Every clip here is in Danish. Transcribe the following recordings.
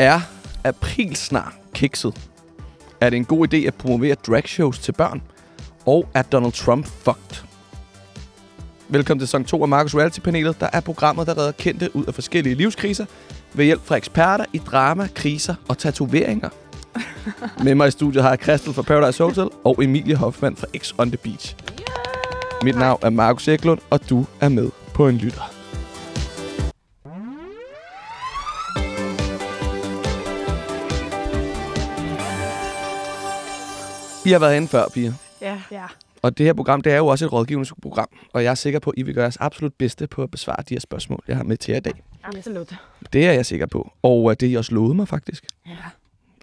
Er aprilsnar kikset? Er det en god idé at promovere dragshows til børn? Og er Donald Trump fucked? Velkommen til sæson 2 af Marcus Reality-panelet, der er programmet, der redder kendte ud af forskellige livskriser ved hjælp fra eksperter i drama, kriser og tatoveringer. Med mig i studiet har jeg Christel fra Paradise Hotel og Emilie Hoffmann fra X on the Beach. Mit navn er Markus Eklund, og du er med på en lytter. I har været herinde før, piger. Ja. Ja. Og det her program, det er jo også et rådgivningsprogram. Og jeg er sikker på, at I vil gøre jeres absolut bedste på at besvare de her spørgsmål, jeg har med til jer i dag. Absolut. Det er jeg sikker på. Og uh, det har I også lovet mig, faktisk. Ja.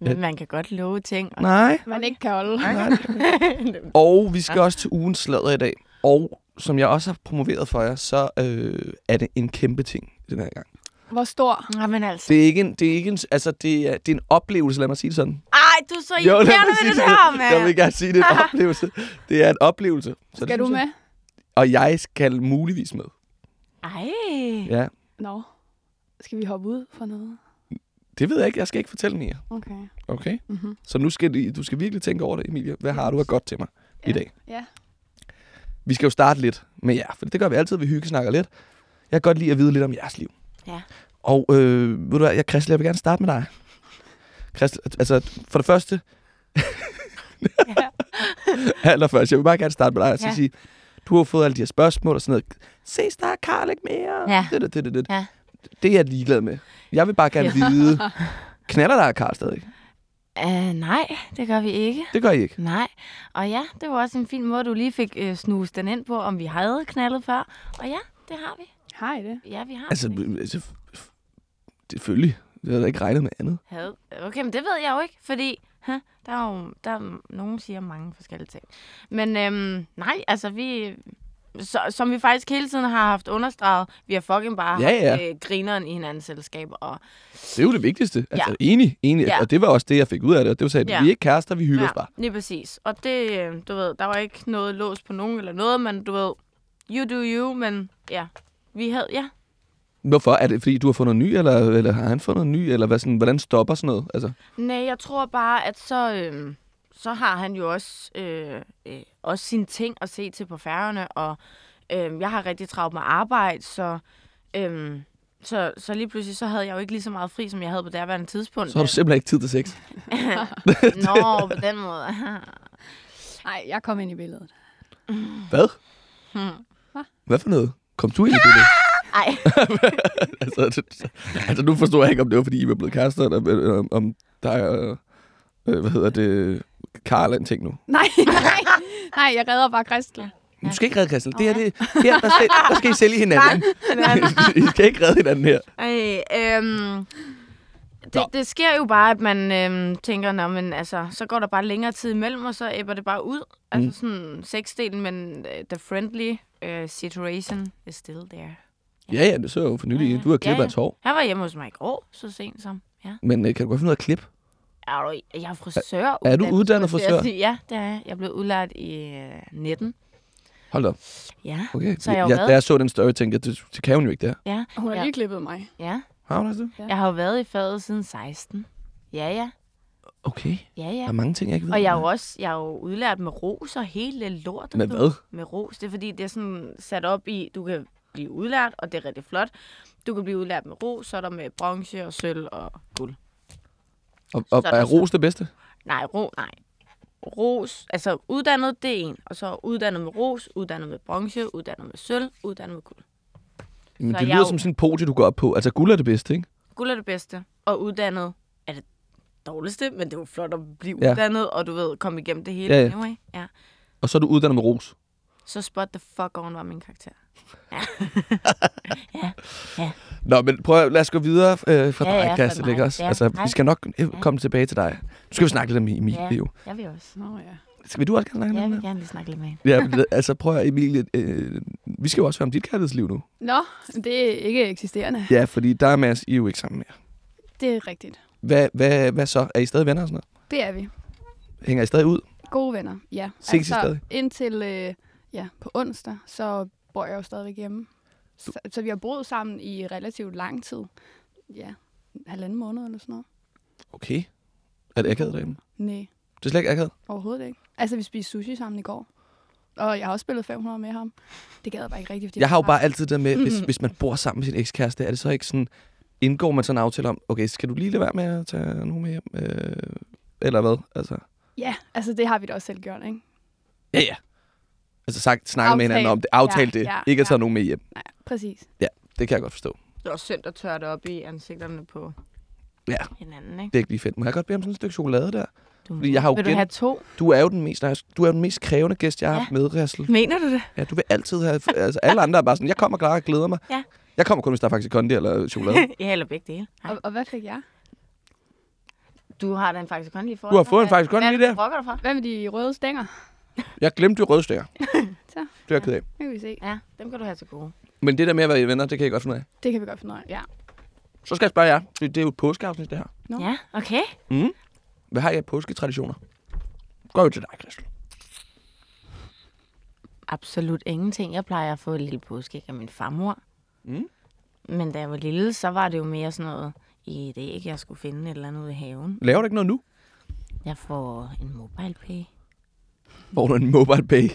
Men man kan godt love ting. Og Nej. Man ikke kan holde. Og vi skal også til ugens sladder i dag. Og som jeg også har promoveret for jer, så øh, er det en kæmpe ting den her gang. Hvor stor? Ja, men altså. Det er ikke en, det er ikke en, altså det er, det er en oplevelse, lad mig sige det sådan. Ej, du er så Jo, lad irriterende mig med sige det der, mand. Jeg vil gerne sige, det er en oplevelse. Det er en oplevelse. Så det Skal du synes jeg. med? Og jeg skal muligvis med. Ej. Ja, Nå. Skal vi hoppe ud for noget? det ved jeg ikke. Jeg skal ikke fortælle mere. Okay. Okay? Mm-hmm. Så nu skal du, du skal virkelig tænke over det, Emilie. Hvad har du af godt til mig i dag? Ja. Vi skal jo starte lidt med jer, for det gør vi altid, vi hyggesnakker lidt. Jeg kan godt lide at vide lidt om jeres liv. Ja. Og øh, ved du hvad, jeg, Christel, jeg vil gerne starte med dig. Christel, altså for det første, Ja. allerførst, jeg vil bare gerne starte med dig og Ja. sige, du har fået alle de her spørgsmål og sådan noget. Ses der er Karl ikke mere? Ja. Det, det, det, det, det. Ja. det er jeg ligeglad med. Jeg vil bare gerne vide, knaller der Karl stadig? Uh, nej, det gør vi ikke. Det gør I ikke. Nej. Og ja, det var også en fin måde, du lige fik øh, snuset den ind på, om vi havde knaldet før. Og ja, det har vi. Har I det? Ja, vi har Altså, det. altså selvfølgelig. Det havde jeg da ikke regnet med andet. Havde. Okay, men det ved jeg jo ikke, fordi huh, der er jo, der er, nogen siger mange forskellige ting. Men øhm, nej, altså vi, så, som vi faktisk hele tiden har haft understreget, vi har fucking bare Ja, ja. haft øh, grineren i hinandens selskab. Og, Det er jo det vigtigste. Altså, Ja. enig, enig. Ja. Og det var også det, jeg fik ud af det. Og det var Ja. ja. vi er ikke kærester, vi hygger ja, os bare. lige præcis. Og det, øh, du ved, der var ikke noget lås på nogen eller noget, men du ved, you do you, men ja, vi havde, ja, Hvorfor? Er det, fordi du har fundet en ny, eller, eller har han fundet en ny? Eller hvad, sådan, hvordan stopper sådan noget? Altså, Nej, jeg tror bare, at så, øh, så har han jo også, øh, øh, også sine ting at se til på færgerne, og øh, jeg har rigtig travlt med arbejde, så, øh, så, så lige pludselig så havde jeg jo ikke lige så meget fri, som jeg havde på derværende tidspunkt. så har du simpelthen ikke tid til sex. Nå, på den måde. Nej, jeg kom ind i billedet. Hvad? Hmm. Hvad for noget? Kom du ind i billedet? Ej, altså, det, altså, nu forstår jeg ikke, om det var, fordi I var blevet kærester, eller om, om der er, øh, hvad hedder det, Karl er en ting nu. Nej, nej. Nej, jeg redder bare Kristel. Du skal ikke redde Christel. Det her, det, her der, skal, der skal I sælge hinanden. I skal ikke redde hinanden her. Ej, øhm, det, det sker jo bare, at man øhm, tænker, Nå, men, altså, så går der bare længere tid imellem, og så æbber det bare ud. Altså Mm. sådan sexdelen, men uh, the friendly uh, situation is still there. Ja, ja, det så jeg jo for nylig. Ja, ja. Du har klippet Ja, ja. hans hår. Jeg var hjemme hos mig i går, så sent som. Ja. Men øh, kan du godt finde ud af at klippe? Er du, jeg er frisør. Er du uddannet frisør? Ja, det er jeg. Jeg er blevet udlært i uh, 19. Hold da op. Ja, Okay. Så er jeg jeg, med. da jeg så den story, tænkte jeg, det, det kan hun jo ikke, det her. ja, Hun har ja, lige klippet mig. ja. Har altså det? Ja. Jeg har jo været i faget siden 16. Ja, ja. Okay. Ja, Der ja. er mange ting, jeg ikke ved. Og jeg er jo også jeg er jo udlært med ros og hele lortet. Med du. hvad? Med ros. Det er fordi, det er sådan sat op i, du kan blive udlært, og det er rigtig flot. Du kan blive udlært med ros, så er der med bronze og sølv og guld. Og, og er der er ros det bedste? Nej, ro, nej. Ros, altså uddannet, det er en. Og så uddannet med ros, uddannet med bronze, uddannet med sølv, uddannet med guld. Men Så det jeg lyder er som sådan en podie, du går op på. Altså, guld er det bedste, ikke? Guld er det bedste, og uddannet er det dårligste, men det er jo flot at blive Ja. uddannet, og du ved, komme igennem det hele. Ja, ja. Anyway. ja. Og så er du uddannet med ros. Så spot the fuck on var min karakter. Nå, men prøv at, lad os gå videre øh, fra Ja, ja, dig, Christel, mig. ikke også? Ja, altså, vi skal nok øh, komme tilbage til dig. Nu skal vi snakke lidt om Emilie, Ja. jo. Jeg vil også. Nå ja. Skal vi du også gerne snakke Ja, jeg lidt om vil det? gerne lige snakke lidt med hende. Ja, det- altså prøv at Emilie, øh, vi skal jo også høre om dit kærlighedsliv nu. Nå, det er ikke eksisterende. Ja, fordi der er Mads, I er jo ikke sammen mere. Det er rigtigt. Hvad, hvad, hvad så? Er I stadig venner og sådan noget? Det er vi. Hænger I stadig ud? Gode venner, ja. Ses I stadig? indtil øh, ja, på onsdag, så bor jeg jo stadigvæk hjemme. Så, så vi har boet sammen i relativt lang tid. Ja, halvanden måned eller sådan noget. Okay. Er det akavet derhjemme? Nej, Det er slet ikke akavet? overhovedet ikke. Altså, vi spiste sushi sammen i går. Og jeg har også spillet 500 med ham. Det gad jeg bare ikke rigtigt. Fordi Jeg har jo bare altid det med, hvis, hvis man bor sammen med sin ekskæreste, er det så ikke sådan, indgår man sådan en aftale om, okay, skal du lige lade være med at tage nogen med hjem? Øh, eller hvad? Altså, Ja, altså det har vi da også selv gjort, ikke? ja, ja. Altså sagt, snakke med hinanden om det. Aftale Ja, det. ja, ikke at tage ja. nogen med hjem. Nej, præcis. Det kan jeg godt forstå. Det er også synd at tørre det op i ansigterne på Ja, hinanden, ikke? det er ikke lige fedt. Må jeg godt bede om sådan et stykke chokolade der? Du, Fordi jeg har jo vil du gen- have to? Du er jo den mest, du er jo den mest krævende gæst, jeg har Ja. haft med, Ressel. Mener du det? Ja, du vil altid have... Altså, alle andre er bare sådan, jeg kommer klar og glæder mig. Ja. Jeg kommer kun, hvis der er faktisk kondi eller chokolade. ja, eller begge dele. Nej. Og, og hvad fik jeg? Du har da en faktisk kun lige for. Du har fået en faktisk kun lige der. Hvad for? Hvad med de røde stænger? Jeg glemte jo rødstænger. Så. Det er jeg ked af. Det kan vi se. Ja, dem kan du have til gode. Men det der med at være venner, det kan jeg godt finde ud af. Det kan vi godt finde ud af. Ja. Så skal jeg spørge jer. Det, det er jo et påskeafsnit, det her. Nå. Ja, okay. Mm. Hvad har I af påsketraditioner? Går jo til dig, Christel. Absolut ingenting. Jeg plejer at få et lille påskeæg af min farmor. Mm. Men da jeg var lille, så var det jo mere sådan noget i et æg, jeg skulle finde et eller andet ude i haven. Laver du ikke noget nu? Jeg får en mobile pay. Får du en mobile pay?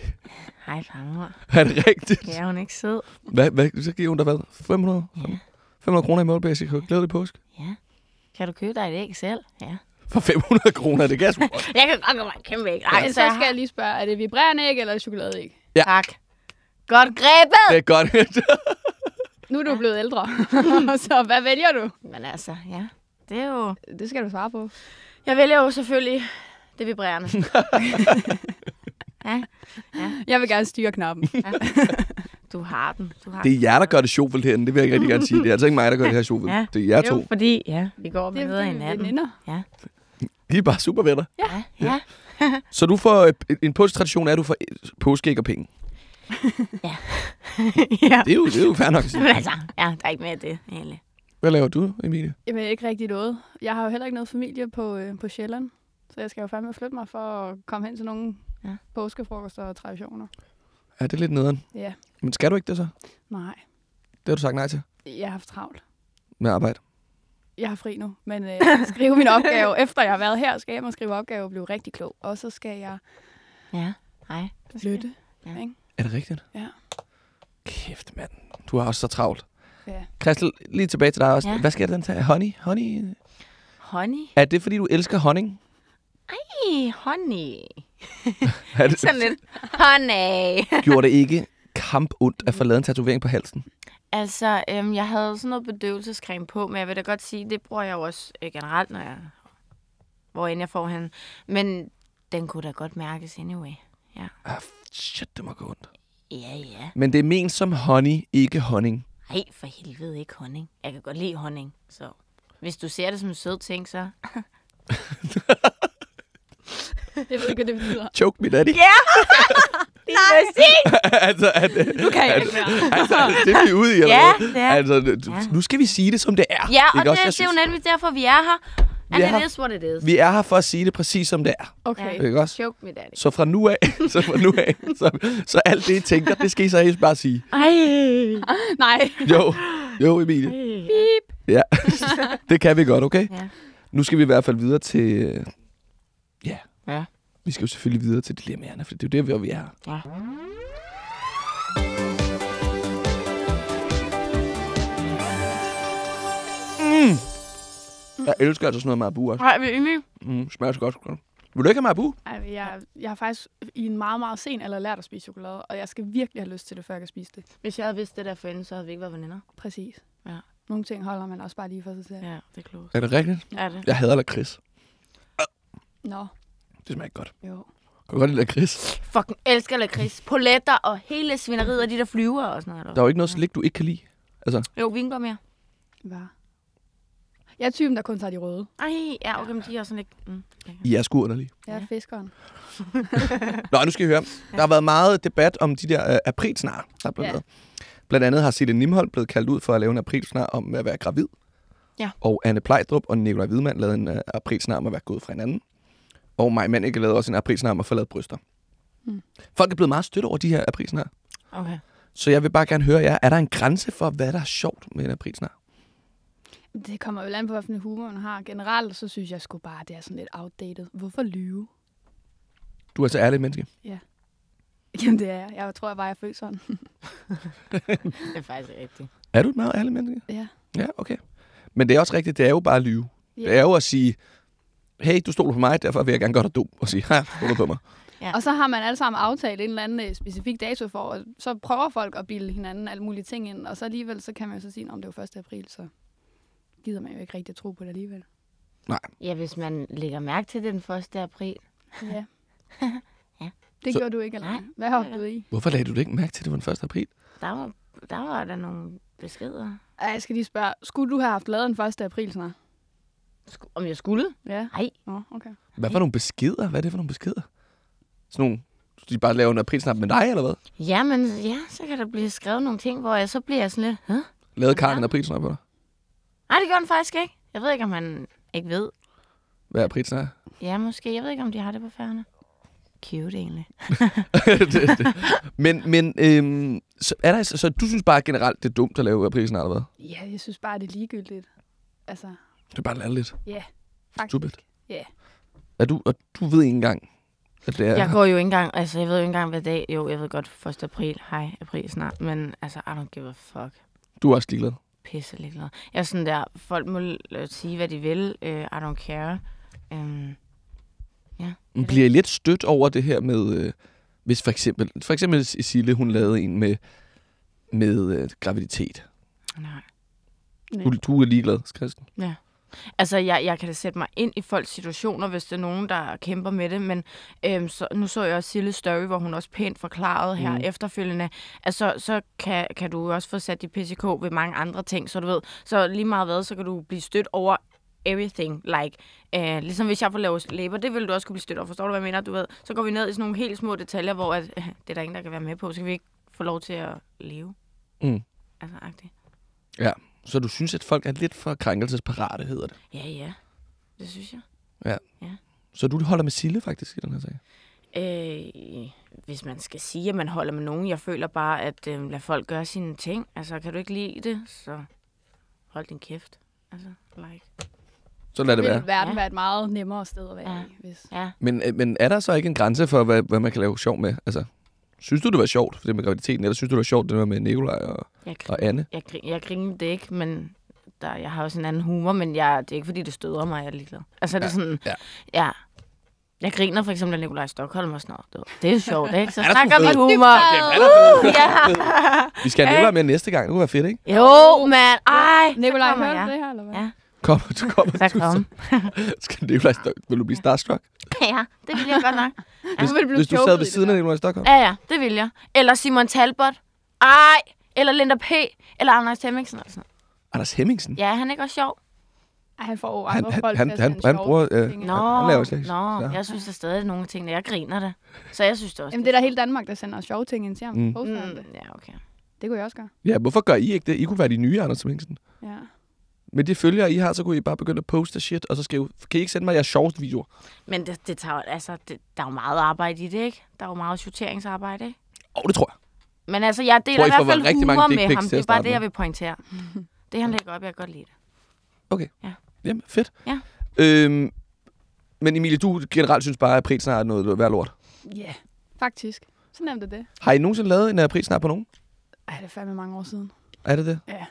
Hej farmor. er det rigtigt? Ja, er hun ikke sød? Hvad, hvad, så giver hun dig hvad? 500? Ja. 500 kroner i mobile pay, så kan du glæde dig påske. Ja. Kan du købe dig et æg selv? Ja. For 500 kroner, det kan jeg sgu godt. Jeg kan godt gøre mig en kæmpe æg. Ej, Ej, så skal jeg lige spørge, er det vibrerende æg eller chokoladeæg? Ja. Tak. Godt grebet! Det er godt. Nu er du blevet ældre, så hvad vælger du? Men altså, ja. Det er jo... Det skal du svare på. Jeg vælger jo selvfølgelig det vibrerende. ja, Jeg vil gerne styre knappen. du har den. Du har det er jer, der gør det sjovt herinde. Det vil jeg ikke rigtig gerne sige. Det er altså ikke mig, der gør det her sjovt. Ja. Det er jer Det er jo to. fordi, ja, vi går med er i natten. veninder. I er bare super venner. Ja, ja. Så du får øh, en påsketradition er, at du får øh, påskeæg og penge. ja. Det er jo, det er jo fair nok at sige. Men altså, ja, der er ikke mere af det, egentlig. Hvad laver du, Emilie? Jamen, ikke rigtig noget. Jeg har jo heller ikke noget familie på, øh, på Sjælland. Så jeg skal jo fandme flytte mig for at komme hen til nogle Ja. ja. påskefrokoster og traditioner. Ja, det er lidt nederen. Ja, Men skal du ikke det så? nej. Det har du sagt nej til Jeg har haft travlt. med arbejde. Jeg har fri nu, men øh, jeg skal skrive min opgave. Efter jeg har været her, skal jeg og skrive opgave og blive rigtig klog. Og så skal jeg Ja, hej. flytte. Ja. Ikke? Er det rigtigt? Ja. Kæft, mand. Du har også så travlt. Ja. Christel, lige tilbage til dig også. Ja. Hvad skal den tage? Honey? Honey? Honey? Er det, fordi du elsker honning? Ej, honey. Er det, Sådan lidt. Honey. gjorde det ikke kamp ondt at få lavet en tatovering på halsen? Altså, øhm, jeg havde sådan noget bedøvelsescreme på, men jeg vil da godt sige, det bruger jeg jo også øh, generelt, når jeg, hvor end jeg får hende. Men den kunne da godt mærkes anyway. Ah, shit, det må gå ondt. Ja, ja. Men det er ment som honey, ikke honning. Ej, for helvede ikke honning. Jeg kan godt lide honning, så hvis du ser det som en sød ting, så... Jeg ved ikke, hvad det betyder. Choke me, daddy. Ja! det er præcis! altså, at, Nu kan jeg ikke mere. altså, det er vi ude i, eller Ja, hvad? Altså, nu skal vi sige det, som det er. Ja, og Ikke det, også? Det er jo netop derfor, vi er her. Vi And er it her. is what it is. Vi er her for at sige det præcis, som det er. Okay. Ikke også? Choke me, daddy. Så fra nu af, så fra nu af, så, så alt det, I tænker, det skal I seriøst bare sige. Ej. Nej. Jo, jo, Emilie. Beep. Ja, det kan vi godt, okay? Ja. Nu skal vi i hvert fald videre til... Ja, Ja. Vi skal jo selvfølgelig videre til dilemmaerne, for det er jo det, hvor vi er her. Ja. Jeg elsker altså sådan noget marabu også. Ej, vi er enige. Mm, smager så godt. Vil du ikke have marabu? Ej, jeg, jeg har faktisk i en meget, meget sen alder lært at spise chokolade, og jeg skal virkelig have lyst til det, før jeg kan spise det. Hvis jeg havde vidst det der forinden, så havde vi ikke været veninder. Præcis. Ja. Nogle ting holder man også bare lige for sig selv. Ja, det er klogt. Er det rigtigt? Er det? Jeg hader lakrids. Nå, Det smager ikke godt. jo. Kan du godt lide lakrids? Fucking elsker lakrids. Poletter og hele svineriet og de der flyver og sådan noget. Der er jo ikke noget slik, du ikke kan lide. Altså, Jo, vingummier. Hvad? Jeg er typen, der kun tager de røde. Ej, ja, okay, men de er sådan lidt... Mm. I er sgu underlige. Jeg er Ja. fiskeren. Nå, nu skal I høre. Der har været meget debat om de der øh, aprilsnar, der er blevet Ja. lavet. Blandt andet har Silje Nimholdt blevet kaldt ud for at lave en aprilsnar om at være gravid. Ja. Og Anne Plejdrup og Nikolaj Hvidmann lavede en uh, aprilsnar om at være gået fra hinanden. Og Maj Mannicke lavede også en aprilsnar om at få lavet bryster. Mm. Folk er blevet meget støtte over de her aprilsnar. Okay. Så jeg vil bare gerne høre jer, er der en grænse for, hvad der er sjovt med en aprilsnar? Det kommer vel an på, hvilken humor man har. Generelt, så synes jeg sgu bare, at det er sådan lidt outdated. Hvorfor lyve? Du er så ærlig menneske. Jamen, det er jeg. Jeg tror, jeg bare, jeg er født sådan. Det er faktisk rigtigt. Er du et meget ærlig menneske? Ja. Ja, okay. Men det er også rigtigt, det er jo bare at lyve. Ja. Det er jo at sige, hey, du stoler på mig, derfor vil jeg gerne gøre dig dum. Og sige, ha, stoler på mig. Ja. Og så har man alle sammen aftalt en eller anden øh, specifik dato for, og så prøver folk at bilde hinanden alle mulige ting ind, og så alligevel, så kan man jo så sige, om det var 1. april, så gider man jo ikke rigtig at tro på det alligevel. Ja, hvis man lægger mærke til det den 1. april. Ja. Ja. Det Så- gjorde du ikke, eller Nej. hvad? Hoppede du i? Hvorfor lagde du det ikke mærke til, det var den 1. april? Der var, der var der nogle beskeder. Ej, jeg skal lige spørge, skulle du have haft lavet en 1. april snart? Sku- Om jeg skulle? Ja. Nej. Nå, okay. Hvad for nogle beskeder? Hvad er det for nogle beskeder? Sådan nogle, de bare laver en aprilsnap med dig, eller hvad? Ja, men ja, så kan der blive skrevet nogle ting, hvor jeg så bliver jeg sådan lidt, Hæ? Lavede Karen en aprilsnap på dig? Nej, det gør den faktisk ikke. Jeg ved ikke, om han ikke ved. Hvad er aprilsnap er? Ja, måske. Jeg ved ikke, om de har det på færgerne. Cute, egentlig. det, det. Men, men øhm, så, er der, så, så du synes bare generelt, det er dumt at lave aprilsnap, eller hvad? Ja, jeg synes bare, det er ligegyldigt. Altså, Det er bare latterligt. ja, faktisk. Stupid. Ja. Er du, og du ved ikke engang, at det er... Jeg går jo ikke engang, altså jeg ved jo ikke engang, hvad dag, jo, jeg ved godt 1. april, hej, april snart, men altså, I don't give a fuck. Du er også ligeglad. Pisse ligeglad. Jeg er sådan der, folk må øh, sige, hvad de vil, uh, I don't care. Um, Men bliver I lidt stødt over det her med, øh, hvis for eksempel, for eksempel Sille, hun lavede en med, med øh, graviditet. nej. Nej. Du, du er ligeglad, Christian. Altså, jeg, jeg kan da sætte mig ind i folks situationer, hvis det er nogen, der kæmper med det, men øhm, så, nu så jeg også Silles story, hvor hun også pænt forklarede her Mm. efterfølgende, altså, så kan, kan du også få sat dit PCK ved mange andre ting, så du ved, så lige meget hvad, så kan du blive stødt over everything, like, øh, ligesom hvis jeg får lavet læber, det vil du også kunne blive stødt over, forstår du, hvad jeg mener, du ved, så går vi ned i sådan nogle helt små detaljer, hvor at, øh, det er der ingen, der kan være med på, så kan vi ikke få lov til at leve. Mm. Altså, agtigt. Så du synes, at folk er lidt for krænkelsesparate, hedder det. Ja, ja, det synes jeg. Så du holder med Sille faktisk i den her sag? Øh, hvis man skal sige, at man holder med nogen. Jeg føler bare, at øh, lad folk gøre sine ting. Altså, kan du ikke lide det, så hold din kæft. Altså, like. Så lad det være. Vil verden Ja. være et meget nemmere sted at være Ja. i, hvis... Ja. Men, øh, men er der så ikke en grænse for, hvad, hvad man kan lave sjov med? Altså, synes du, det var sjovt, det med graviditeten, eller synes du, det var sjovt, det med Nikolaj og, Jeg, og Anne? jeg, grin, jeg griner det ikke, men der, jeg har også en anden humor, men jeg, det er ikke, fordi det støder mig, jeg er ligeglad. Altså, det er sådan, ja. ja. Jeg griner for eksempel af Nikolaj Stockholm og sådan noget. Det er sjovt, ikke? Så er snakker vi fed. humor. ja. Vi skal have Nikolaj med næste gang, det kunne være fedt, ikke? Jo, mand. Ej. Nikolaj, jeg. du det her, eller hvad? Ja. Kom, du kommer. Så kom. Skal Nikolaj Stok- vil du blive starstruck? Ja, det vil jeg godt nok. Hvis, blive hvis du sad ved i siden af Nikolaj Stockholm? Ja, ja, det vil jeg. Eller Simon Talbot. Ej, eller Linda P. Eller Anders Hemmingsen. Eller sådan. Anders Hemmingsen? Ja, han er ikke også sjov? Ej, han får Han- andre han- folk han- at han- han sjove bruger, øh, ting. Nå, han laver ikke- nå så. jeg synes der stadig nogle tingene. Jeg griner det. Så jeg synes det også. Jamen, det er der hele Danmark, der sender sjove ting ind til ham. Mm. Mm. Ja, okay. det kunne jeg også gøre. Ja, hvorfor gør I ikke det? I kunne være de nye Anders Hemmingsen. Ja. Med de følgere, I har, så kunne I bare begynde at poste shit, og så skrive, kan I ikke sende mig jeres sjoveste videoer? Men det, det tager, altså, det, der er jo meget arbejde i det, ikke? Der er jo meget sorteringsarbejde, ikke? Åh, oh, det tror jeg. Men altså, jeg deler Tror, I i hvert fald rigtig mange humor med ham. Det er bare det, jeg vil pointere. Det han lægger op, jeg kan godt lide det. Jamen, fedt. Ja. Øhm, men Emilie, du generelt synes bare, at aprilsnart er noget værd lort. Ja, yeah. faktisk. Så nemt er det. Har I nogensinde lavet en aprilsnart på nogen? Ej, det er fandme mange år siden. Er det det? Ja.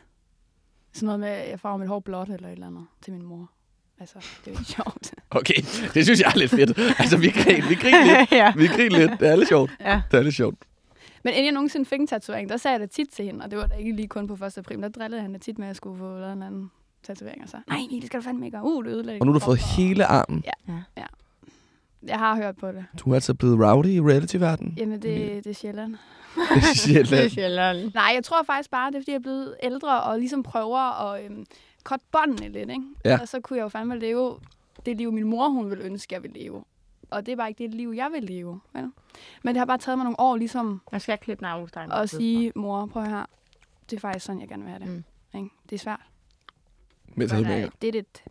Sådan noget med, at jeg farver mit hår blåt eller et eller andet til min mor. Altså, det er jo ikke sjovt. Okay, det synes jeg er lidt fedt. Altså, vi griner, vi griner lidt. ja. Vi griner lidt. Det er lidt sjovt. ja. Det er lidt sjovt. Men inden jeg nogensinde fik en tatovering, der sagde jeg det tit til hende, og det var da ikke lige kun på 1. april. Der drillede han det tit med, at jeg skulle få lavet en anden tatovering, og så, nej, det skal du fandme ikke gøre. Uh, det ødelægger Og nu har du fået og- hele armen. Jeg har hørt på det. Du er altså blevet rowdy i reality-verdenen. Jamen, det, det er sjældent. Det er sjældent. sjældent. Nej, jeg tror faktisk bare, det er, fordi jeg er blevet ældre og ligesom prøver at øhm, cutte båndene lidt, ikke? Ja. Og så kunne jeg jo fandme leve det liv, min mor hun ville ønske, jeg ville leve. Og det er bare ikke det liv, jeg vil leve. Vel? Men det har bare taget mig nogle år ligesom Jeg skal klippe navlestegen. at sige, mor, prøv her. Det er faktisk sådan, jeg gerne vil have det. Mm. Ikke? Det er svært. Tatoveringer. Det er det.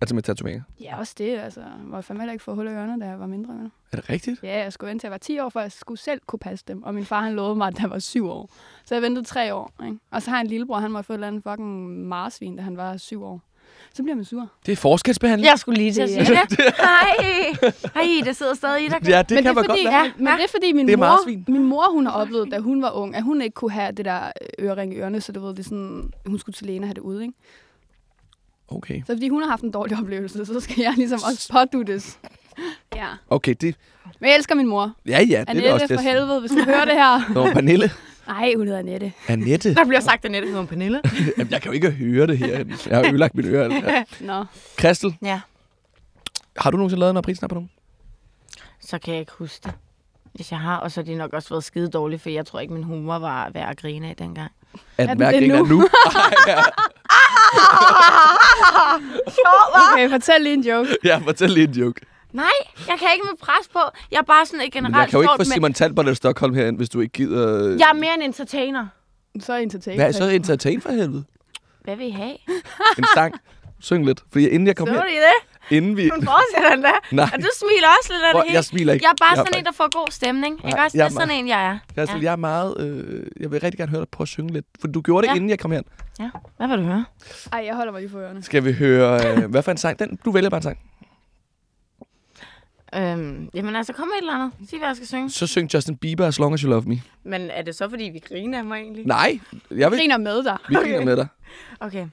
Altså med tatoveringer. Ja, også det. Altså, hvor jeg fandme heller ikke få hul i ørerne, da jeg var mindre. Vel? Er det rigtigt? Ja, jeg skulle vente til jeg var 10 år, for jeg skulle selv kunne passe dem. Og min far, han lovede mig, at jeg var 7 år. Så jeg ventede 3 år. Ikke? Og så har jeg en lillebror, han måtte få et eller andet fucking marsvin, da han var 7 år. så bliver man sur. Det er forskelsbehandling. Jeg skulle lige til at sige det. Hej. Hej, det sidder stadig i dig. Ja, det men kan det man er godt fordi, være. ja, men det er fordi, min, Det er mor, marsvin. min mor, hun har oplevet, da hun var ung, at hun ikke kunne have det der ørering i ørerne, så du ved, det sådan, hun skulle til lægen og have det ude, ikke? Okay. Så fordi hun har haft en dårlig oplevelse, så skal jeg ligesom også påduttes. Ja. Okay, det... Men jeg elsker min mor. Ja, ja, det er Annette, også for det. helvede, hvis du hører det her. Nå, Pernille. Nej, hun hedder Annette. Annette. Der bliver sagt, at nettet hedder Pernille. Jamen, jeg kan jo ikke høre det her. Jeg har ødelagt mine ører. Altså. Nå. Christel, Ja, har du nogensinde lavet en prissnap på nogen? så kan jeg ikke huske det. Hvis jeg har, og så har de nok også været skide dårlige, for jeg tror ikke, min humor var værd at grine af dengang. Er den den hver det griner nu? nu? Ej, ja. Okay, fortæl lige en joke. ja, fortæl lige en joke. Nej, jeg kan ikke med pres på. Jeg er bare sådan et Men generelt jeg kan jo ikke få Simon Talbot eller Stockholm herind, hvis du ikke gider... Jeg er mere en entertainer. Så er entertain. Hvad er så entertain for helvede? Hvad vil I have? En sang. Syng lidt. Fordi inden jeg kom Så her, er det det. Inden vi... Hun fortsætter den der. Nej, Og du smiler også lidt af det hele. jeg smiler ikke. Jeg er bare Jeg er sådan en, der får god stemning. Nej, Ikke også? jeg Det er er sådan en, jeg er. Christel, Ja. jeg er meget... Øh, jeg vil rigtig gerne høre dig prøve at synge lidt. For du gjorde det, Ja. inden jeg kom her. ja. Hvad vil du høre? Ej, jeg holder mig lige for ørerne. Skal vi høre... Øh, hvad for en sang? Den, du vælger bare en sang. Øhm, jamen altså, kom med et eller andet. Sig, hvad jeg skal synge. Så syng Justin Bieber As Long As You Love Me. Men er det så, fordi vi griner af mig egentlig? Nej, jeg Jeg vil... griner med dig. Vi griner med dig. Okay.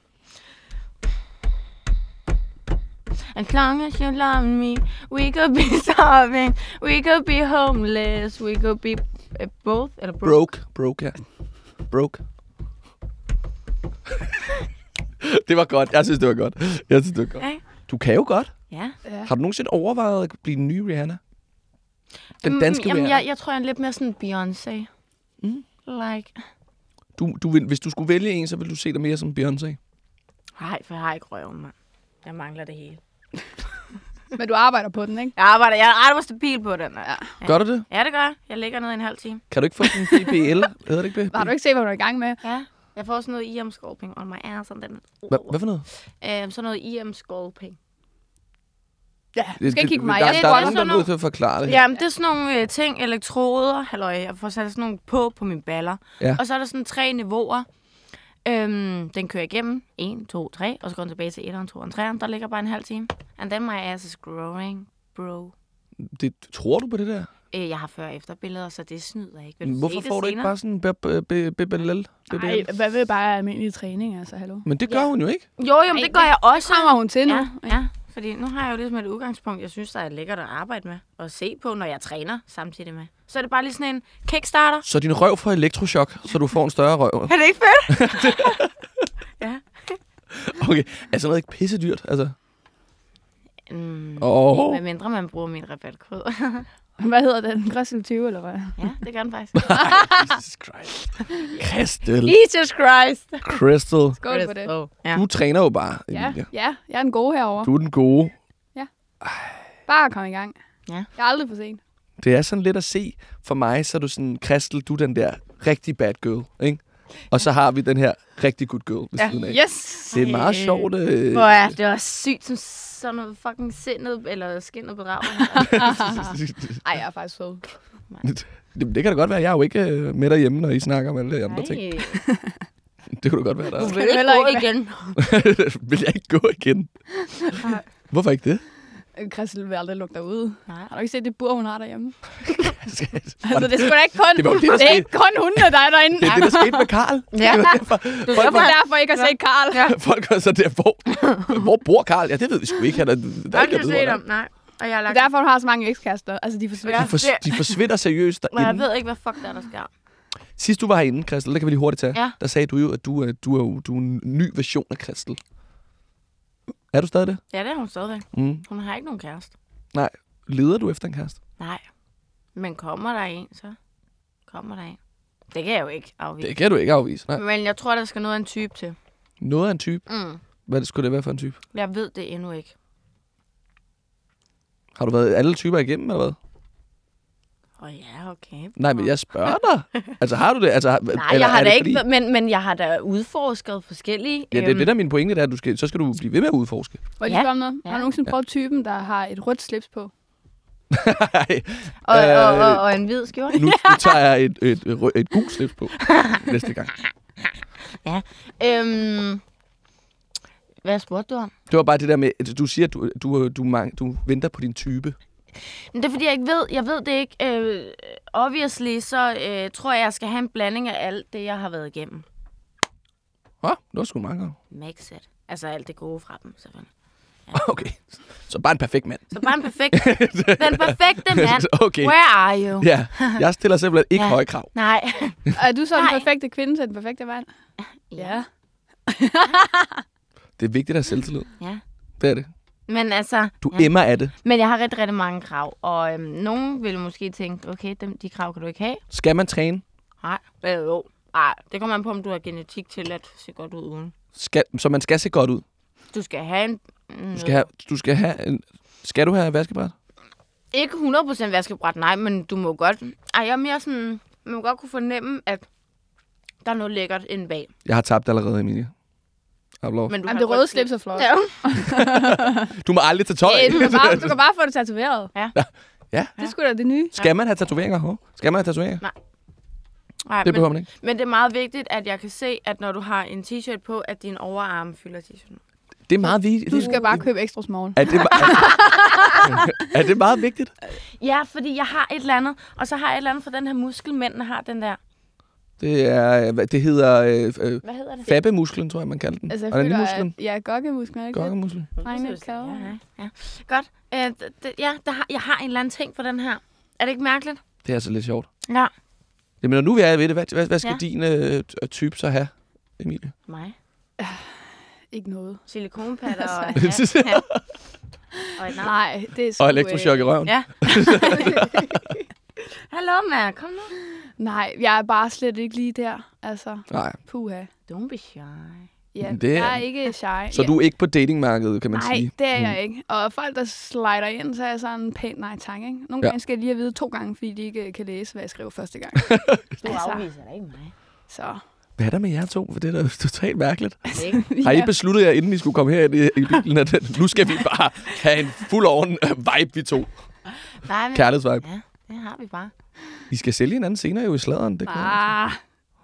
As long as you love me, we could be starving, we could be homeless, we could be uh, both, eller broke. Broke. Broke, ja. Broke. det var godt. Jeg synes, det var godt. Jeg synes, det var godt. Okay. Du kan jo godt. Ja. Har du nogensinde overvejet at blive den nye Rihanna? Den Mm, danske Jamen, Rihanna. jeg, jeg tror, jeg er lidt mere sådan Beyoncé. Mm. Like, Du, du vil, hvis du skulle vælge en, så vil du se dig mere som Beyoncé. nej, for jeg har ikke røven, mand. Jeg mangler det hele. Men du arbejder på den, ikke? Jeg arbejder, jeg arbejder stabil på den. Ja. Ja. Gør du det? ja, det gør jeg. Jeg ligger ned i en halv time. Kan du ikke få sådan en BBL? Hedder det ikke Har du ikke set, hvad du er i gang med? Ja. Jeg får sådan noget IM sculpting on my ass. Og den. Hva, hvad for noget? Øh, sådan noget IM sculpting. Ja, du skal ikke kigge på mig. Der, Jeg der, det der er nogen, der sådan er nødt til at forklare det. Jamen, det er sådan nogle øh, ting, elektroder, halløj, jeg får sat sådan nogle på på mine baller. Ja. Og så er der sådan tre niveauer. Øhm, den kører igennem. 1, 2, 3, og så går den tilbage til 1'eren, 2'eren, 3'eren. Der ligger bare en halv time. And then my ass is growing, bro. Det, tror du på det der? Øh, jeg har før og efter billeder, så det snyder ikke. Vil Hvorfor det får du ikke bare sådan en BBL? Nej, hvad vil bare almindelig træning, altså, hallo? Men det gør Ja. hun jo ikke. Jo, jo, men det gør jeg også. Kommer hun til nu? Ja, ja, fordi nu har jeg jo ligesom et udgangspunkt, jeg synes, der er lækkert at arbejde med og se på, når jeg træner samtidig med. Så er det bare lige sådan en kickstarter. Så din røv får elektroshock, så du får en større røv. Er det ikke fedt? ja. Okay, er sådan noget ikke pisse dyrt? Altså, Mm, åh. oh. Med mindre man bruger min rabatkode. Hvad hedder den? Græsel 20, eller hvad? ja, det gør den faktisk. Jesus Christ. Crystal. Jesus Christ. Crystal. Skål på det. Ja. Du træner jo bare, Ja, Emilie. ja, jeg er den gode herovre. Du er den gode. Bare kom i gang. Ja. Jeg er aldrig for sent. Det er sådan lidt at se. For mig, så er du sådan, Crystal, du er den der rigtig bad girl, ikke? Og så har vi den her rigtig good girl ved Ja. siden af. Yes! Det er meget sjovt. Øh... Hvor er det også sygt, som sådan noget fucking sindet, eller skinnet bedrag. Ej, jeg er faktisk sød. det, det kan da godt være. Jeg er jo ikke øh, med derhjemme, når I snakker om alle de andre ting. Nej, Det kunne da godt være, der du vil ikke gå igen. Vil jeg ikke gå igen? Hvorfor ikke det? Christel vil aldrig lukke dig ud. Nej. Har du ikke set det bur, hun har derhjemme? Altså, det det er sgu da ikke kun, Det var det, der det er ikke kun hundene, der er derinde. er det, der skete med Karl. Ja. Det var derfor, Det er folk, derfor ikke har set Karl? Ja. folk var så der, hvor, hvor bor Karl? Ja, det ved vi sgu ikke. Han er, der Jeg er ikke at set hvor om, nej. Og jeg har Det lagt... er derfor, hun har så mange ekskærester. Altså, de forsvinder. Ja. de, for, de forsvinder seriøst Men jeg derinde. ved ikke, hvad fuck der er, der sker. Sidst du var herinde, Christel, der kan vi lige hurtigt tage. Ja. Der sagde du jo, at du, er- du, er, du er en ny version af Christel. Er du stadig det? Ja, det er hun stadigvæk. Mm. Hun har ikke nogen kæreste. Leder du efter en kæreste? Nej. Men kommer der en, så kommer der en. Det kan jeg jo ikke afvise. Det kan du ikke afvise. Nej. Men jeg tror, der skal noget af en type til. Noget af en type. Mm. Hvad skulle det være for en type? Jeg ved det endnu ikke. Har du været alle typer igennem, eller hvad? Åh oh, ja, okay. Nej, men jeg spørger dig. altså, har du det? Altså, Nej, eller jeg har da det ikke, men, men jeg har da udforsket forskellige. Ja, det er øhm, det, der er min pointe, der, at du skal, så skal du blive ved med at udforske. Må jeg Ja. lige spørge om noget? Ja. Har du nogensinde prøvet typen, der har et rødt slips på? Nej, og, og, og, øh, og, en hvid skjorte. nu, nu tager jeg et, et, et, et gult slips på næste gang. Øhm, Hvad spurgte du om? Det var bare det der med, at du siger, at du, du, du, du, du venter på din type. Men det er fordi, jeg ikke ved, jeg ved det ikke. Øh, obviously, så øh, tror jeg, jeg skal have en blanding af alt det, jeg har været igennem. Oh, det var sgu meget godt. Max it. Altså alt det gode fra dem, selvfølgelig. Okay, så bare en perfekt mand. Så bare en perfekt, den perfekte mand. Okay. Where are you? Ja, jeg stiller simpelthen ikke Ja. høje krav. Nej. Er du så den Nej. perfekte kvinde til den perfekte mand? Ja. Det er vigtigt at have selvtillid. ja. Det er det. Men altså, Du ja. emmer af det. men jeg har rigtig, rigtig mange krav. Og øhm, nogen vil måske tænke, okay, dem, de krav kan du ikke have. Skal man træne? Nej. Øh, jo. Nej, det kommer an på, om du har genetik til at se godt ud uden. Skal, så man skal se godt ud. Du skal have en... mm, Du skal have, du skal have en, skal du have vaskebræt? Ikke 100% vaskebræt, nej, men du må godt... Ej, jeg er mere sådan... Man må godt kunne fornemme, at der er noget lækkert inde bag. Jeg har tabt allerede, Emilie. Aplov. Men du Jamen, har det røde slip. slips er flot. Ja. Du må aldrig tage tøj. Ja, du, kan bare, du kan bare få det tatoveret. Ja. Ja. Det skulle da det nye. Skal man have tatoveringer? Hov? Skal man have tatoveringer? Nej, Det behøver men, man ikke. men det er meget vigtigt, at jeg kan se, at når du har en t-shirt på, at din overarm fylder t-shirten. Det er meget vigtigt. Du skal bare købe ekstra small. Er det, er, er det meget vigtigt? Ja, fordi jeg har et eller andet, og så har jeg et eller andet for den her muskel, mændene har den der. Det, er, hvad- det hedder øh, øh, Hvad hedder det? fabbemusklen, tror jeg, man kalder den. Altså, jeg Og den føler, musklen. ja, gokkemusklen er ikke det? Gokkemusklen. Regne kalder. Ja, ja. Godt. Øh, d- d- ja, der har, jeg har en eller anden ting på den her. Er det ikke mærkeligt? Det er altså lidt sjovt. Ja. Jamen, når nu vi er ved det, hvad, hvad, hvad skal Ja. din øh, t- type så have, Emilie? Mig. Ikke noget. Silikonpatter og, ja, ja. og. Nej, det er sgu, Og elektrochok i røven? Ja. Hallo, Matt. Kom nu. Øh, nej, jeg er bare slet ikke lige der. Altså, Nej. puha. Don't be shy. Ja, Det er- jeg er ikke shy. Så ja. du er ikke på datingmarkedet, kan man Nej, sige? det er jeg Mm. ikke. Og folk, der slider ind, så er jeg sådan pænt nej tak, ikke? Nogle Ja. gange skal jeg lige have vide to gange, fordi de ikke kan læse, hvad jeg skriver første gang. Du Altså. afviser da ikke mig. Så Hvad er der med jer to? For det er da totalt mærkeligt. Ikke? Har I besluttet jer, inden I skulle komme her i, i bilen, at nu skal vi bare have en fuld on vibe, vi to? Nej, men, Kærlighedsvibe. Ja, det har vi bare. I skal sælge hinanden senere jo i sladeren. Det kan Ah,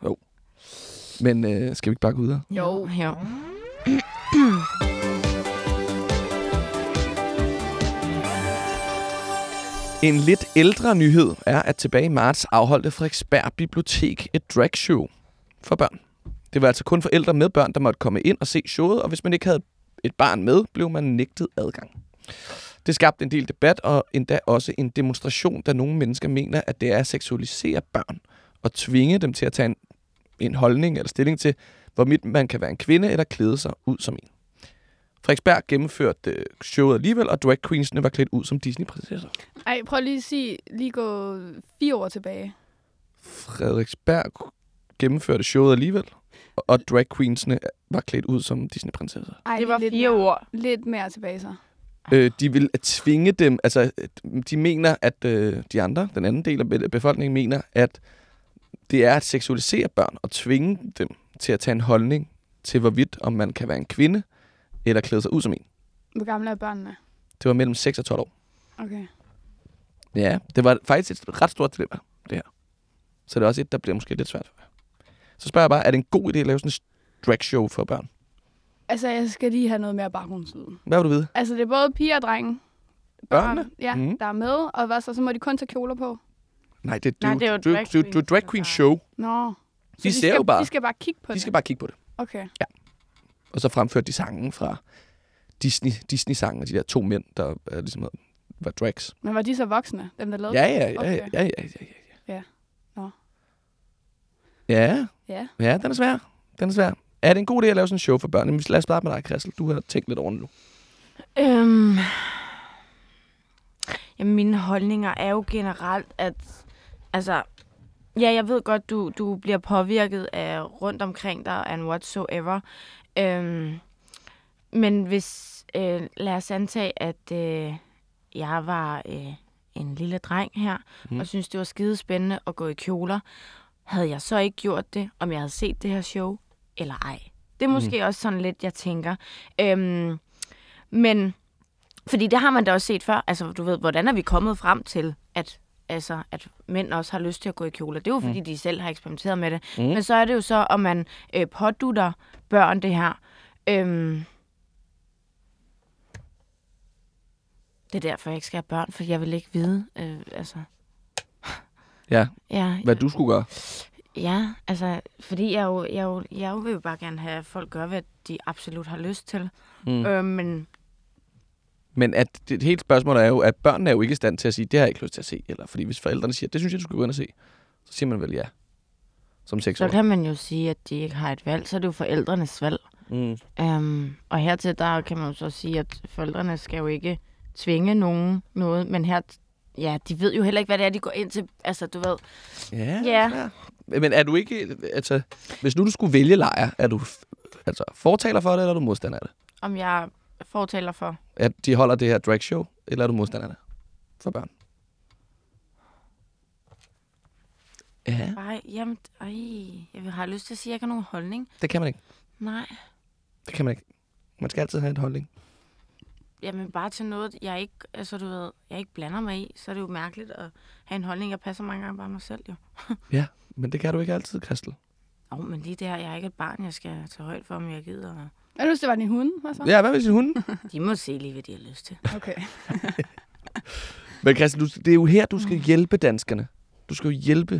altså. Men øh, skal vi ikke bare gå videre? jo. jo. En lidt ældre nyhed er, at tilbage i marts afholdte Frederiksberg Bibliotek et dragshow for børn. Det var altså kun forældre med børn, der måtte komme ind og se showet, og hvis man ikke havde et barn med, blev man nægtet adgang. Det skabte en del debat og endda også en demonstration, da nogle mennesker mener, at det er at seksualisere børn og tvinge dem til at tage en, en holdning eller stilling til, hvorvidt man kan være en kvinde eller klæde sig ud som en. Frederiksberg gennemførte øh, showet alligevel, og drag queensene var klædt ud som Disney-prinsesser. Ej, prøv lige at sige, lige gå fire år tilbage. Frederiksberg gennemførte showet alligevel, og drag queensene var klædt ud som Disney-prinsesser. Ej, Det var fire ord. Lidt mere tilbage så. Øh, de vil tvinge dem, altså de mener, at øh, de andre, den anden del af be- befolkningen mener, at det er at seksualisere børn og tvinge dem til at tage en holdning til, hvorvidt om man kan være en kvinde eller klæde sig ud som en. Hvor gamle er børnene? Det var mellem 6 og 12 år. Okay. Ja, det var faktisk et ret stort dilemma, det her. Så det er også et, der bliver måske lidt svært. Så spørger jeg bare, er det en god idé at lave sådan en drag show for børn? Altså, jeg skal lige have noget mere baggrundsviden. Hvad vil du vide? Altså, det er både piger og drenge. Børnene? Ja, Mhm. mm. der er med. Og hvad så? Så må de kun tage kjoler på. Nej, det, det, Nej, er jo- det er jo det, er jo- drag jo queens, drag der queen show. Nå. Så De ser skal, jo bare. De skal bare kigge på De det. skal bare kigge på det. Okay. Og så fremførte de sangen fra Disney, Disney-sangen, de der to mænd, der er ligesom var drags. Men var de så voksne, dem der lavede Ja, ja, ja, Okay. ja, ja, ja, ja, ja. Ja. Nå. Ja, Ja. ja, den er svær. Den er svær. Er det en god idé at lave sådan en show for børn? Jamen, lad os starte med dig, Christel. Du har tænkt lidt over det nu. Øhm, jamen, mine holdninger er jo generelt, at altså, ja, jeg ved godt, du, du bliver påvirket af rundt omkring dig and whatsoever. Øhm, men hvis, øh, lad os antage, at øh, jeg var øh, en lille dreng her, mm. og synes det var skide spændende at gå i kjoler, havde jeg så ikke gjort det, om jeg havde set det her show, eller ej. Det er mm. måske mm. også sådan lidt, jeg tænker. Øhm, men, fordi det har man da også set før. Altså, du ved, hvordan er vi kommet frem til, at altså, at mænd også har lyst til at gå i kjoler. Det er jo, mm. fordi mm. de selv har eksperimenteret med det. Mm. Men så er det jo så, om man øh, pådutter børn det her. Øhm, det er derfor, jeg ikke skal have børn, for jeg vil ikke vide, øh, altså... Ja, ja hvad du skulle gøre. Ja, altså, fordi jeg jo, jeg jo, jeg jo vil jo bare gerne have, at folk gør, hvad de absolut har lyst til. Mm. Øh, men Men at det, hele spørgsmål er jo, at børnene er jo ikke i stand til at sige, det har jeg ikke lyst til at se. Eller fordi hvis forældrene siger, det synes jeg, du skal gå ind og se, så siger man vel ja. Som så seksårig. kan man jo sige, at de ikke har et valg, så er det jo forældrenes valg. Mm. Um, og hertil, der kan man jo så sige, at forældrene skal jo ikke tvinge nogen noget, men her, ja, de ved jo heller ikke, hvad det er, de går ind til. Altså, du ved, Ja, Ja. ja. Men er du ikke, altså, hvis nu du skulle vælge lejr, er du altså, fortaler for det, eller er du modstander af det? om jeg fortaler for. At de holder det her drag show, eller er du modstander af det? For børn. Ja, Nej, jamen, ej, jeg har lyst til at sige, at jeg ikke har nogen holdning. det kan man ikke. Nej, Det kan man ikke. Man skal altid have en holdning. jamen bare til noget, jeg ikke, altså du ved, jeg ikke blander mig i, så er det jo mærkeligt at have en holdning, jeg passer mange gange bare mig selv jo. Ja, men det kan du ikke altid, Kristel. Åh, oh, men lige der, jeg er ikke et barn, jeg skal tage højt for, om jeg gider. Jeg synes, det var din hund, hvad så? Ja, hvad med sin hund? De må se lige, hvad de har lyst til. Okay. Men Christian, du, det er jo her, du skal hjælpe danskerne. Du skal jo hjælpe.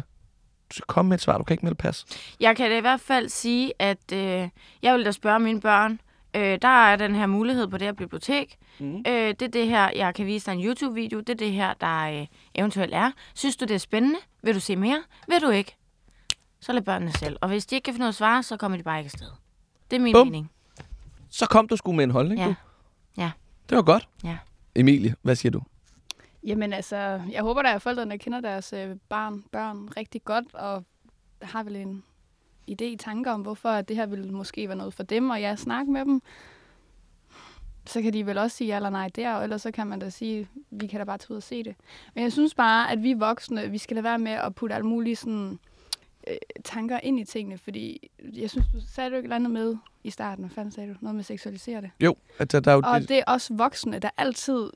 Du skal komme med et svar. Du kan ikke melde pas. Jeg kan da i hvert fald sige, at øh, jeg vil da spørge mine børn, øh, der er den her mulighed på det her bibliotek. Mhm. Øh, det er det her, jeg kan vise dig en YouTube-video. Det er det her, der øh, eventuelt er. Synes du, det er spændende? Vil du se mere? Vil du ikke? Så lad børnene selv. Og hvis de ikke kan finde noget at svare, så kommer de bare ikke afsted. Det er min Bum. mening. Så kom du sgu med en holdning, Ja. du. Ja. Det var godt. Ja. Emilie, hvad siger du? Jamen altså, jeg håber da, at forældrene kender deres øh, barn, børn rigtig godt, og har vel en idé i tanker om, hvorfor at det her ville måske være noget for dem, og jeg snakke med dem. Så kan de vel også sige ja eller nej der, og ellers så kan man da sige, vi kan da bare tage ud og se det. Men jeg synes bare, at vi voksne, vi skal lade være med at putte alle mulige sådan, øh, tanker ind i tingene, fordi jeg synes, du sagde du ikke eller andet med i starten, hvad fanden sagde du? Noget med at seksualisere det. Jo, at der, er jo Og det, det er også voksne, der altid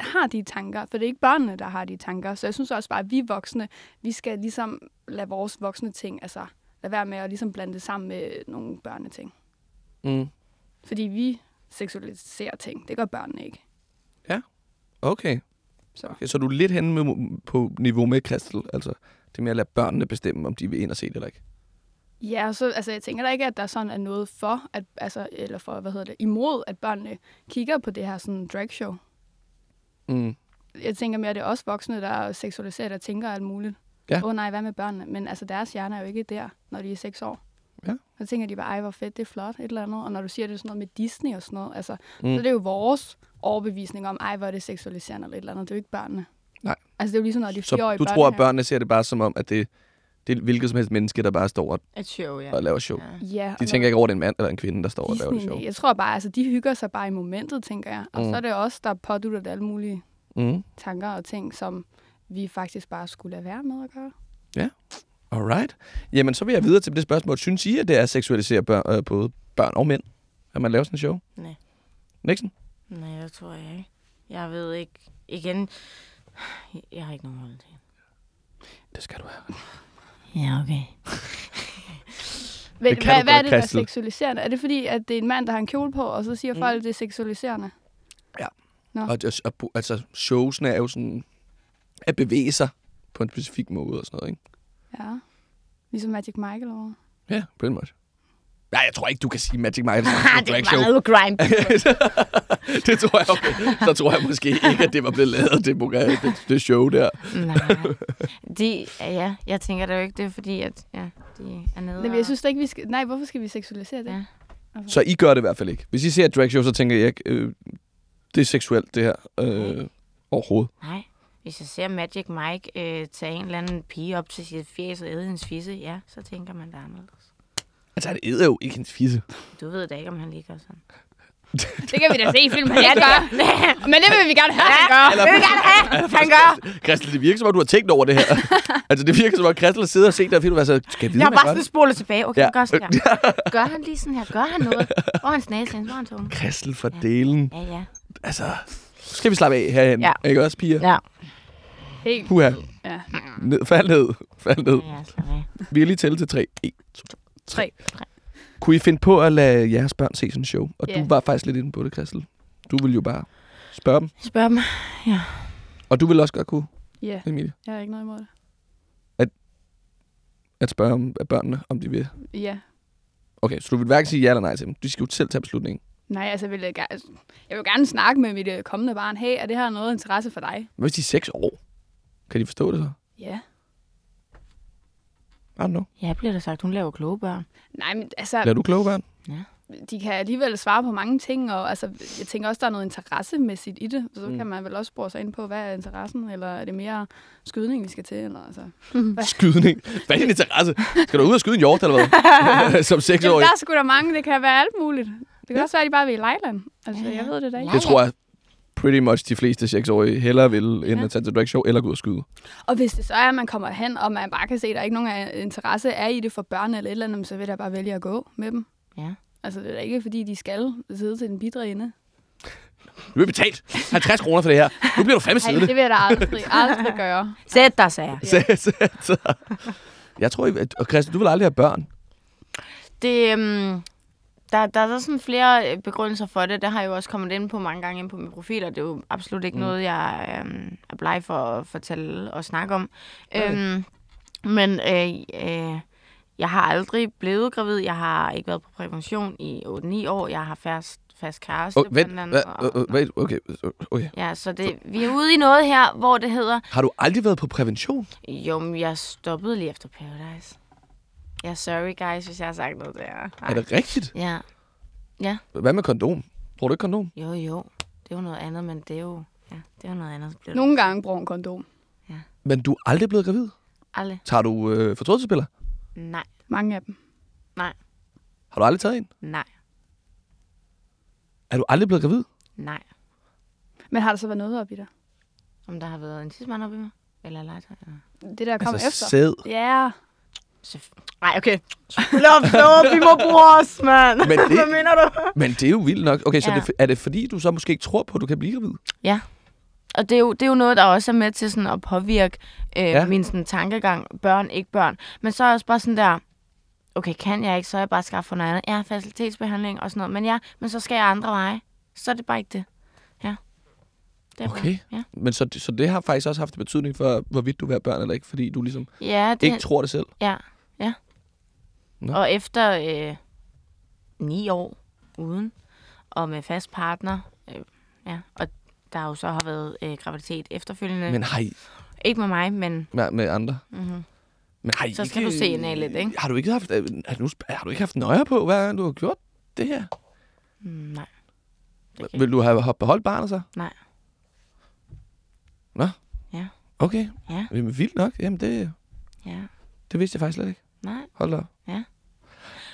har de tanker, for det er ikke børnene, der har de tanker. Så jeg synes også bare, at vi voksne, vi skal ligesom lade vores voksne ting, altså lade være med at ligesom blande det sammen med nogle børneting. mm, Fordi vi seksualiserer ting, det gør børnene ikke. okay. Så. okay. Så du er lidt henne med, på niveau med Kristel. Altså, det med at lade børnene bestemme, om de vil ind og se det eller ikke. Ja, så, altså, jeg tænker da ikke, at der sådan er noget for, at, altså, eller for, hvad hedder det, imod, at børnene kigger på det her sådan dragshow. Mm. jeg tænker mere, at det er også voksne, der er seksualiseret og tænker alt muligt. Ja. Åh oh, nej, hvad med børnene? Men altså, deres hjerne er jo ikke der, når de er seks år. Ja. Så tænker de bare, ej, hvor fedt, det er flot, et eller andet. Og når du siger, det er sådan noget med Disney og sådan noget, altså, Mm. så er det jo vores overbevisning om, ej, hvor er det seksualiserende eller et eller andet. Det er jo ikke børnene. Nej. Altså, det er jo ligesom, når de er Så du tror, at børnene ser det bare som om, at det, det er hvilket som helst menneske, der bare står og, Et show, ja. og laver show. ja. Ja, De tænker ikke over, at det er en mand eller en kvinde, der står og laver det show. Jeg tror bare, altså, de hygger sig bare i momentet, tænker jeg. Og Mm. så er det os, der pådutter det alle mulige Mm. tanker og ting, som vi faktisk bare skulle lade være med at gøre. Alright. Jamen, så vil jeg videre til det spørgsmål. Synes I, at det er at seksualisere børn, øh, både børn og mænd, at man laver sådan en show? Nej. Nixon? Nej, det tror jeg ikke. Jeg ved ikke. Igen, jeg har ikke nogen holdning. Det skal du have. Ja, okay. Hvad, Det kan hvad, du hvad er godt, det, der er Christel. seksualiserende? Er det fordi, at det er en mand, der har en kjole på, og så siger Mm. folk, at det er seksualiserende? Nå. Og, og, og, altså, showsene er jo sådan at bevæge sig på en specifik måde og sådan noget, ikke? Ja. Ligesom Magic eller hvad? Ja, pretty much. Nej, jeg tror ikke, du kan sige Magic Mike. Det, er Ah, det var show. noget grind. det tror jeg, okay. Så tror jeg måske ikke, at det var blevet lavet, det, det, det show der. Nej. De, ja, jeg tænker da jo ikke, det er fordi, at ja, de er nede Nej, men jeg synes da ikke, vi skal... Nej, hvorfor skal vi seksualisere det? Ja. Altså. Så I gør det i hvert fald ikke. Hvis I ser et drag show, så tænker jeg ikke, øh, det er seksuelt, det her. Øh, overhovedet. Nej. Hvis jeg ser Magic Mike øh, tage en eller anden pige op til sit fjes og æde hendes fisse, ja, så tænker man da anderledes. Altså, han æder jo ikke en fisse. Du ved da ikke, om han lige gør sådan. Det kan vi da se i filmen, han Ja, gør. Men det vil vi gerne have, han gør. det vil jeg gerne have. Han gør. Christel, det virker som om, du har tænkt over det her. altså, det virker som om, Christel sidder og set det, og film, altså, skal jeg vide, Jeg har bare sådan spolet tilbage. Okay, Ja. ja. gør sådan her. Gør han lige sådan her? Gør han noget? Hvor er hans næse? Hvor er hans tunge? Christel for delen. Ja, ja. Altså, så skal vi slappe af herhen. Ja. Ikke også, piger? Ja. Helt. Puha. Ja. Ned, fald ned. Fald ned. Ja. Vi kan lige tælle til tre. 1, 2, Tre. Kunne I finde på at lade jeres børn se sådan en show? Og Ja. du var faktisk lidt inde på det, Christel. Du ville jo bare Spørg dem. Spørg dem. Og du vil også godt kunne, Ja, Emilie, jeg har ikke noget imod det. at spørge om at børnene, om de vil. Ja. Okay, så du vil hverken sige ja eller nej til dem. De skal jo selv tage beslutningen. Nej, altså, vil jeg, gerne, altså, jeg vil gerne snakke med mit øh, kommende barn. Hey, er det her noget interesse for dig? Hvad hvis de er 6 år? Kan de forstå det så? Ja. I don't know. Ja, bliver der sagt. Hun laver kloge børn. Nej, men altså, Lader du kloge børn? de kan alligevel svare på mange ting, og altså, jeg tænker også, der er noget interessemæssigt i det. Så Mm. kan man vel også spore sig ind på, hvad er interessen, eller er det mere skydning, vi skal til? Eller, altså. Skydning. Hvad er din interesse? Skal du ud og skyde en hjort, eller hvad? Som Jamen, 6-årig? der er sgu da mange, det kan være alt muligt. Det kan Ja. ja. også være, at de bare vil i Lejland. Altså, Ja, ja, ja. jeg ved det da ikke. Det tror jeg pretty much de fleste 6-årige hellere vil, end Ja. at tage til drag show eller gå ud og skyde. Og hvis det så er, at man kommer hen, og man bare kan se, at der ikke nogen interesse er i det for børn eller et eller andet, så vil jeg bare vælge at gå med dem. Ja. Altså, det er da ikke, fordi de skal sidde til den bidre ende. Du har betalt 50 kroner for det her. Nu bliver du fandme siddende. det vil jeg da aldrig, aldrig gøre. Sæt dig, sagde jeg. Så- så- så- Jeg tror, I- og Christian, du vil aldrig have børn. Det, øhm, der, der er der sådan flere øh, begrundelser for det. Det har jeg jo også kommet ind på mange gange ind på min profil, og det er jo absolut ikke Mm. noget, jeg øhm, er bleg for at fortælle og snakke om. Nej. Øhm, men øh, øh, jeg har aldrig blevet gravid. Jeg har ikke været på prævention i 8-9 år. Jeg har fast, fast kæreste. Oh, vent, blandt andet, og- wait, okay, okay. Ja, så det, vi er ude i noget her, hvor det hedder... Har du aldrig været på prævention? Jo, men jeg stoppede lige efter Paradise. Ja, sorry guys, hvis jeg har sagt noget der. Er det rigtigt? Ja, Hvad med kondom? Tror du ikke kondom? jo jo. Det er jo noget andet, men det er jo... Ja, det er jo noget andet. så bliver det- Nogle gange bruger en kondom. Men du er aldrig blevet gravid? Aldrig. Tager du øh, fortrydelsespiller? Nej, Mange af dem. Har du aldrig taget en? nej, Er du aldrig blevet gravid? nej. Men har der så været noget op i dig? Om der har været en tidsmand oppe i mig? Eller legetøj? Eller... Det der kom altså efter. sæd. Ja. Nej, okay. Lop, stop, vi må bruge os, mand. Men det- Hvad mener du? Men det er jo vildt nok. Okay, så Ja. det, er det fordi, du så måske ikke tror på, at du kan blive gravid? Og det er, jo, det er jo noget, der også er med til sådan at påvirke øh, Ja. ja. min sådan, tankegang. Børn, ikke børn. Men så er jeg også bare sådan der, okay, kan jeg ikke, så er jeg bare skaffet for noget andet. Ja, facilitetsbehandling og sådan noget. Men ja, men så skal jeg andre veje. Så er det bare ikke det. Ja. Det er Okay. Bare, ja. Men så, så det har faktisk også haft betydning for, hvorvidt du vil have børn eller ikke, fordi du ligesom ja, det, ikke tror det selv. Ja, ja. Nå. Og efter øh, ni år uden, og med fast partner, øh, ja, og der jo så har været øh, graviditet efterfølgende. Men har I Ikke med mig, men med, med andre? mm-hmm. Men har I Så skal ikke, du se en af lidt, ikke? Har du ikke haft, øh, har du, har du ikke haft nøje på, hvad du har gjort det her? mm, nej. Det Vil du have have beholdt barnet så? Nej. Nå? Ja. Okay. Ja. Jamen, vildt nok. Jamen, det, Ja, det vidste jeg faktisk slet ikke. Nej. Hold da. op. Ja.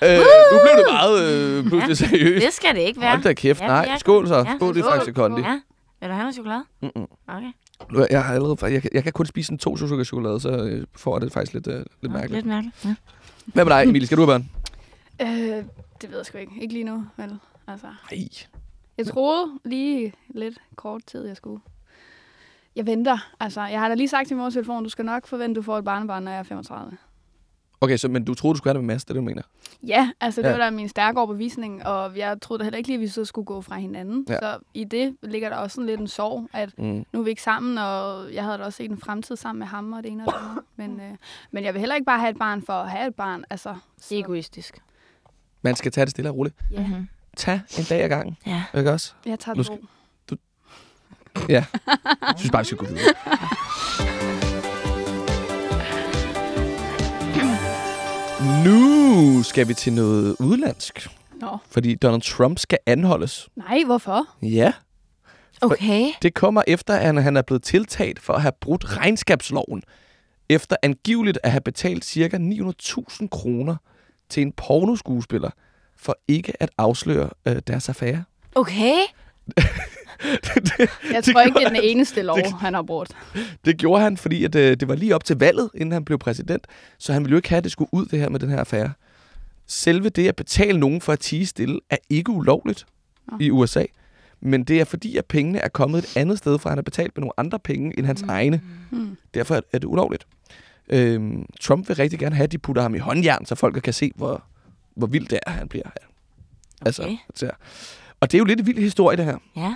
Øh, nu blev det meget øh, pludselig Ja. seriøst. Det skal det ikke være. Hold da kæft. Ja, Nej, jeg- skål så. Ja, Skål i. Faxe Kondi. Ja. Vil du have noget chokolade? Mm-mm. Okay. Jeg har allerede, jeg, kan, jeg kan kun spise en to sukker chokolade, så øh, får jeg det faktisk lidt, øh, lidt mærkeligt. Lidt mærkeligt. Ja. Hvad med dig, Emilie? Skal du have børn? øh, det ved jeg sgu ikke. Ikke lige nu, vel? Altså, Nej. jeg troede lige lidt kort tid, jeg skulle. Jeg venter. Altså, jeg har da lige sagt til mors telefon, du skal nok forvente, du får et barnebarn, når jeg er 35. Okay, så, men du troede, du skulle have det med Mads, det er det, du mener? Ja, altså det Ja. ja. var da min stærke overbevisning, og jeg troede da heller ikke lige, at vi så skulle gå fra hinanden. Ja. Så i det ligger der også sådan lidt en sorg, at Mm. nu er vi ikke sammen, og jeg havde da også set en fremtid sammen med ham og det ene og det andet. Men, øh, men jeg vil heller ikke bare have et barn for at have et barn. Altså, Det er egoistisk. Man skal tage det stille og roligt. Ja, Mm-hmm. Tag en dag ad gangen, Ja. ikke også? jeg tager det skal- ro. Ja. Jeg synes bare, vi skal gå videre. Nu skal vi til noget udlandsk. Nå. Fordi Donald Trump skal anholdes. Nej, hvorfor? Ja, Okay. det kommer efter, at han er blevet tiltalt for at have brudt regnskabsloven. Efter angiveligt at have betalt ca. 900.000 kroner til en pornoskuespiller for ikke at afsløre øh, deres affære. Okay. Jeg Det tror ikke, det er den eneste lov, Det- han har brugt. Det gjorde han, fordi at, øh, det var lige op til valget, inden han blev præsident. Så han ville jo ikke have, at det skulle ud det her med den her affære. Selve det at betale nogen for at tige stille, er ikke ulovligt Nå. i USA. Men det er fordi, at pengene er kommet et andet sted fra. Han har betalt med nogle andre penge end hans mm. egne. Hmm. Derfor er det ulovligt. Øhm, Trump vil rigtig gerne have, at de putter ham i håndjern, så folk kan se, hvor, hvor vildt det er, han bliver. Altså, Okay. altså, og det er jo lidt en vild historie, det her. Ja.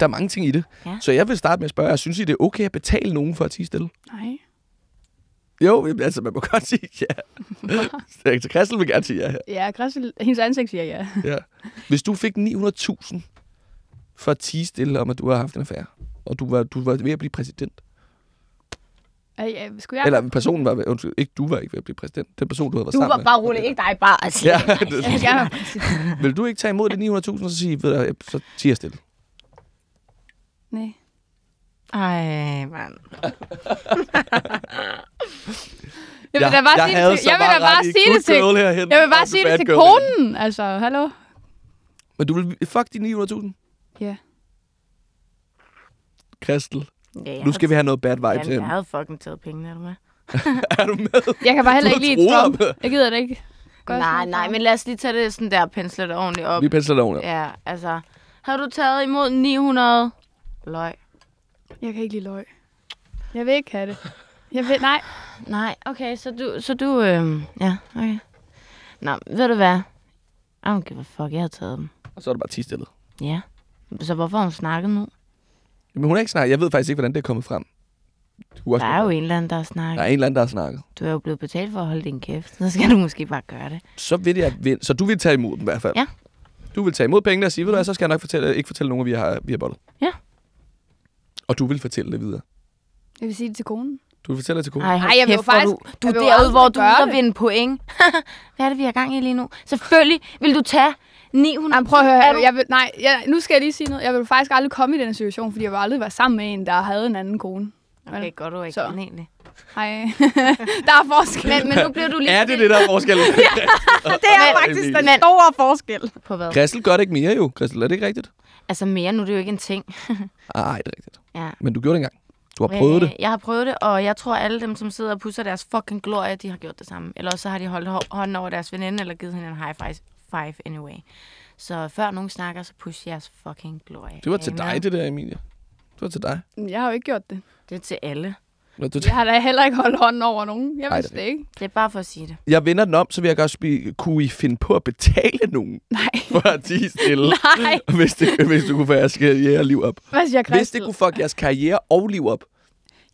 Der er mange ting i det. Ja. Så jeg vil starte med at spørge, synes I, det er okay at betale nogen for at tige stille? Nej. Jo, altså man må godt sige ja. Så Christel vil gerne sige ja her. Ja, Christel, hendes ansigt siger ja. Ja. Hvis du fik 900.000 for at tige stille om, at du har haft en affære, og du var, du var ved at blive præsident, Ja, ja, skulle jeg... eller personen var undskyld, ikke du var ikke ved at blive præsident, den person, du havde været Du sammen var bare rolig, ikke dig, bare at sige. Ja, Ja. det, Jeg præsident. med. Vil du ikke tage imod de 900.000 og så sige, ved du, så tiger jeg stille? Nej. Ej, mand. Jeg vil da bare sige det til, jeg vil da bare sige det til, jeg vil bare sige det til konen. Altså, hallo? Men du vil fuck de 900.000? Ja. Christel, Ja, jeg nu skal vi have noget bad vibes ind. jeg havde fucking taget pengene, er du med? Er du med? Jeg kan bare heller ikke lide Trump. Jeg gider det ikke. Gør nej, sådan nej, men lad os lige tage det sådan der, pensle det ordentligt op. Vi pensler det ordentligt. Ja, altså, har du taget imod 900 løg? Jeg kan ikke lide løg. Jeg vil ikke have det. Jeg vil, nej. Nej, okay, så du, så du, øhm, ja, okay. Nå, ved du hvad? I don't give a fuck, jeg har taget dem. Og så er det bare tige stille. Ja. Så hvorfor har hun snakket nu? Men hun er ikke snakket. Jeg ved faktisk ikke, hvordan det er kommet frem. Du er også Der er jo en eller anden, der har snakket. der er en eller anden, der har snakket. Du er jo blevet betalt for at holde din kæft, så skal du måske bare gøre det. Så vil jeg vinde. Så du vil tage imod dem i hvert fald? Ja. Du vil tage imod pengene og sige, ved du hvad, så skal jeg nok fortælle, ikke fortælle nogen, at vi har, vi har bollet. Ja. Og du vil fortælle det videre. Jeg vil sige det til konen. Du vil fortælle det til konen. Ej, Ej, jeg vil jo faktisk- du, du er derude, hvor du er vinde point. Hvad er det, vi har gang i lige nu? Selvfølgelig vil du tage 900. Jamen, prøv at høre. Er her. Jeg vil, nej, jeg, nu skal jeg lige sige noget. Jeg vil faktisk aldrig komme i den situation, fordi jeg vil aldrig være sammen med en, der havde en anden kone. Okay, godt du er ikke Så. så. egentlig. Ej, der er forskel. Men, men nu bliver du lige... Er det det, der er forskellen? det er faktisk den store forskel. På hvad? Christel gør det ikke mere jo. Christel, er det ikke rigtigt? Altså mere, nu er det jo ikke en ting. Nej, det er rigtigt. Ja. Men du gjorde det engang. Du har prøvet det. Øh, Jeg har prøvet det, og jeg tror, alle dem, som sidder og pusser deres fucking glorie, de har gjort det samme. Eller også så har de holdt hå- hånden over deres veninde, eller givet hende en high five, five anyway. Så før nogen snakker, så push jeres fucking glorie. Det var til Amen. dig, det der, Emilie. Det var til dig. Jeg har jo ikke gjort det. Det er til alle. Nå, du Jeg har da heller ikke holdt hånden over nogen. Jeg Ej, vidste det ikke. Det er bare for at sige det. jeg vender den om, så vil jeg godt spørge, kunne I finde på at betale nogen Nej. for at tige stille? Nej. hvis, det, hvis du kunne få jeres karriere op. Hvad siger Hvis det kunne fuck jeres karriere og liv op.